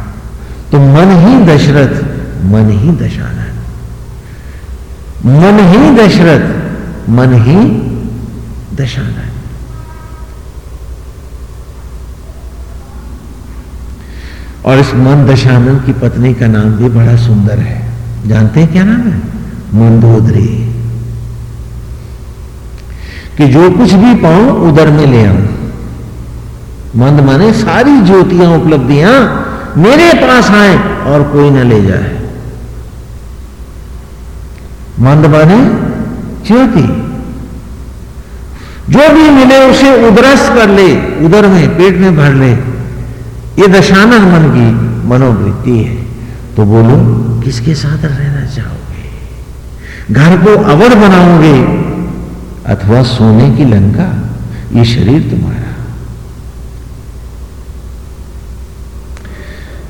तो मन ही दशरथ, मन ही दशानन। मन ही दशरथ, मन ही दशानन। और इस मन दशानन की पत्नी का नाम भी बड़ा सुंदर है। जानते हैं क्या नाम है? मंदोदरी। कि जो कुछ भी पाऊँ, उधर में ले आऊँ। मंद माने, सारी ज्योतियाँ उपलब्धियाँ मेरे पास आए और कोई ना ले जाए। मंद माने, ज्योति। जो भी मिले, उसे उदरस कर ले, उधर में, पेट में भर ले। ये दशानन मन की मनोवृत्ति है। तो बोलो, किसके साथ रहना चाहोगे? घर को अवर बनाओगे अथवा सोने की लंका, ये शरीर तुम्हारा।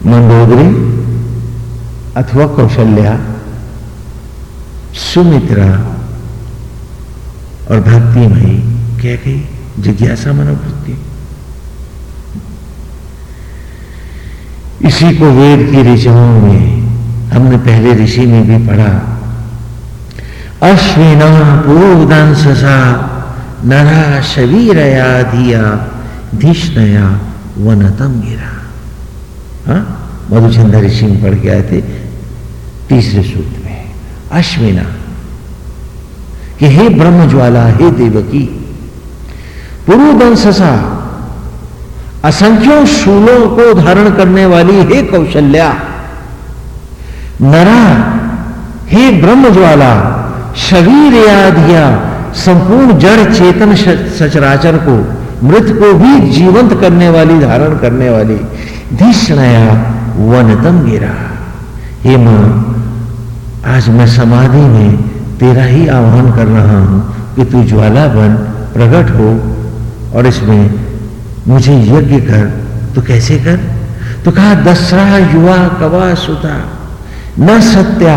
मंदोदरी अथवा कौशल्या, सुमित्रा और भक्ति मई क्या कही? जिज्ञासा मनोवृत्ति इसी को वेद की ऋषियों में हमने पहले ऋषि में भी पढ़ा। अश्विना पूर्वदंससा, नरा शवीरया धिया, धिष्णया वनतम गिरा। हाँ? मधुचंद्र ऋषि में पढ़ के आए थे तीसरे सूत्र में। अश्विना, कि हे ब्रह्म ज्वाला हे देवकी पुरुदंससा असंख्यों शूलों को धारण करने वाली हे कौशल्या, नरा, हे ब्रह्म ज्वाला शरीर आधिया संपूर्ण जड़ चेतन सचराचर को, मृत को भी जीवंत करने वाली, धारण करने वाली, धीषणया वनतम गिरा। हे माँ, आज मैं समाधि में तेरा ही आह्वान कर रहा हूँ कि तू ज्वाला बन प्रकट हो और इसमें मुझे यज्ञ कर। तो कैसे कर? तो कहा, दसरा युवा कवा सुता, न सत्या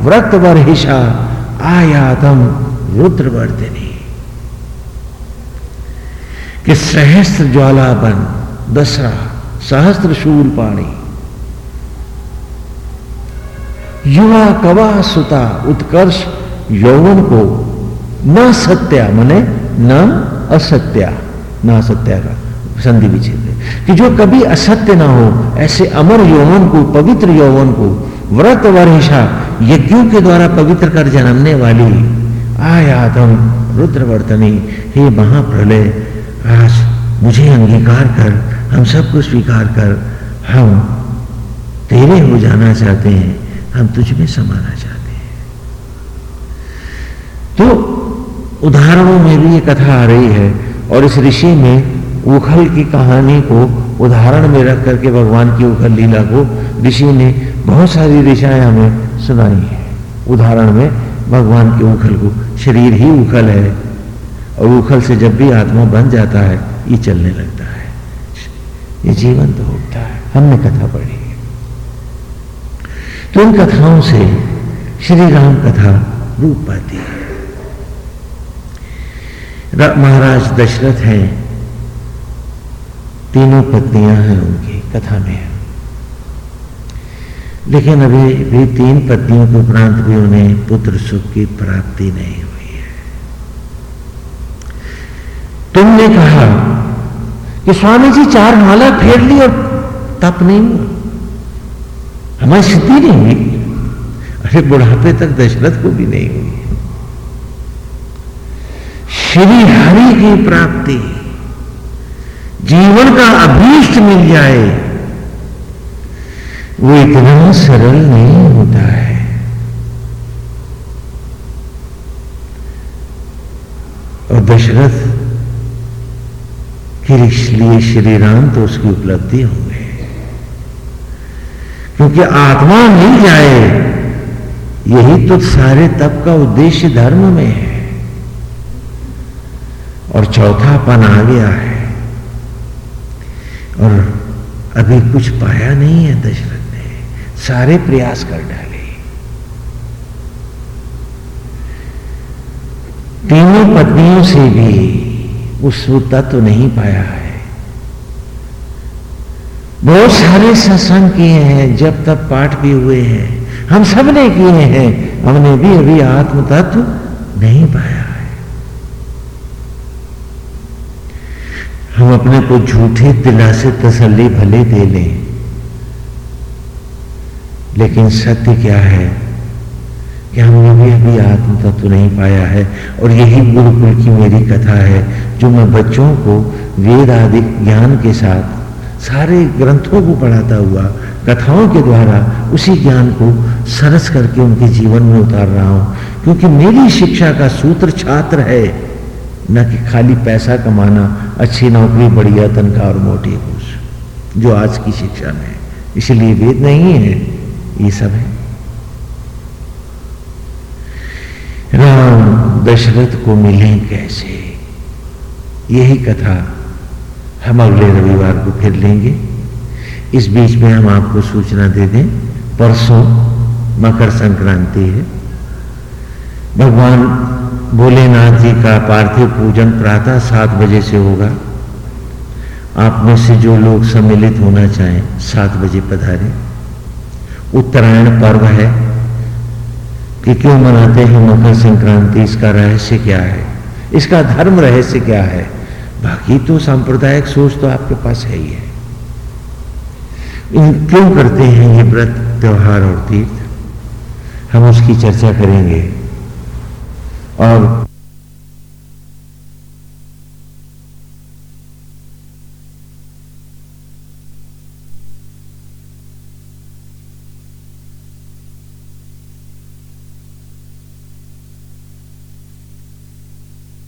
व्रत वर्षा आयातम रुद्रवर्धिनी कि सहस्त्र ज्वाला बन दसरा सहस्त्र शूल पाणी। युवा कवा सुता उत्कर्ष यौवन को न सत्या मने, न असत्या। न सत्या का संधि विच्छेद कि जो कभी असत्य ना हो, ऐसे अमर यौवन को, पवित्र यौवन को व्रत वर्षा यज्ञों के द्वारा पवित्र कर जन्मने वाली। आयातम रुद्रवर्तनी, हे महाप्रलय, आज मुझे अंगीकार कर, हम सबको स्वीकार कर, हम तेरे हो जाना चाहते हैं, हम तुझ में समाना चाहते हैं। तो उदाहरणों में भी ये कथा आ रही है, और इस ऋषि में उखल की कहानी को उदाहरण में रख करके भगवान की उखल लीला को ऋषि ने बहुत सारी ऋषाएँ हमें सुनाई है। उदाहरण में, भगवान के उखल को, शरीर ही उखल है। और उखल से जब भी आत्मा बन जाता है, ये चलने लगता है। ये जीवन तो होता है। हमने कथा पढ़ी है। तो इन कथाओं से श्री राम कथा रूप पाती है। महाराज दशरथ हैं। तीनों पत्नियाँ हैं उनकी कथा में। लेकिन अभी भी तीन पत्नियों के उपरांत भी उन्हें पुत्र सुख की प्राप्ति नहीं हुई है। तुमने कहा, कि स्वामी जी चार माला फेर ली और तप नहीं हुआ। हमारी सिद्धि नहीं हुई। अरे, बुढ़ापे तक दशरथ को भी नहीं हुई श्री हरि की प्राप्ति, जीवन का अभीष्ट मिल जाए वो इतना सरल नहीं होता है। और दशरथ के लिए श्री राम तो उसकी उपलब्धि होंगे। क्योंकि आत्मा मिल जाए, यही तो सारे तप का उद्देश्य धर्म में है। और चौथापन आ गया है। और अभी कुछ पाया नहीं है दशरथ। सारे प्रयास कर डाले। तीनों पत्नियों से भी उस तत्व नहीं पाया है। बहुत सारे सत्संग किए हैं, जब तक पाठ भी हुए हैं। हम सबने किए हैं, हमने भी अभी आत्म तत्व नहीं पाया है। हम अपने को झूठे दिला से तसल्ली भले दे लें। लेकिन सत्य क्या है? कि हमने भी अभी आत्म तत्व नहीं पाया है? और यही गुरुकुल की मेरी कथा है, जो मैं बच्चों को वेद आदि ज्ञान के साथ सारे ग्रंथों को पढ़ाता हुआ, कथाओं के द्वारा उसी ज्ञान को सरस करके उनके जीवन में उतार रहा हूँ। क्योंकि मेरी शिक्षा का सूत्र छात्र है, न कि खाली पैसा कमाना, अच्छी नौकरी, बढ़िया तनख्वाह और मोटी घूस, जो आज की शिक्षा में इसलिए वेद नहीं है। ये सब है। राम दशरथ को मिले कैसे? यही कथा हम अगले रविवार को फिर लेंगे। इस बीच में हम आपको सूचना दे दें, परसों मकर संक्रांति है। भगवान भोलेनाथ जी का पार्थिव पूजन प्रातः सात बजे से होगा। आप में से जो लोग सम्मिलित होना चाहें, सात बजे पधारें। उत्तरायण पर्व है। कि क्यों मनाते हैं मकर संक्रांति? इसका रहस्य क्या है? इसका धर्म रहस्य क्या है? बाकी तो सांप्रदायिक सोच तो आपके पास है ही है। इन क्यों करते हैं ये व्रत, त्योहार और तीर्थ? हम उसकी चर्चा करेंगे। और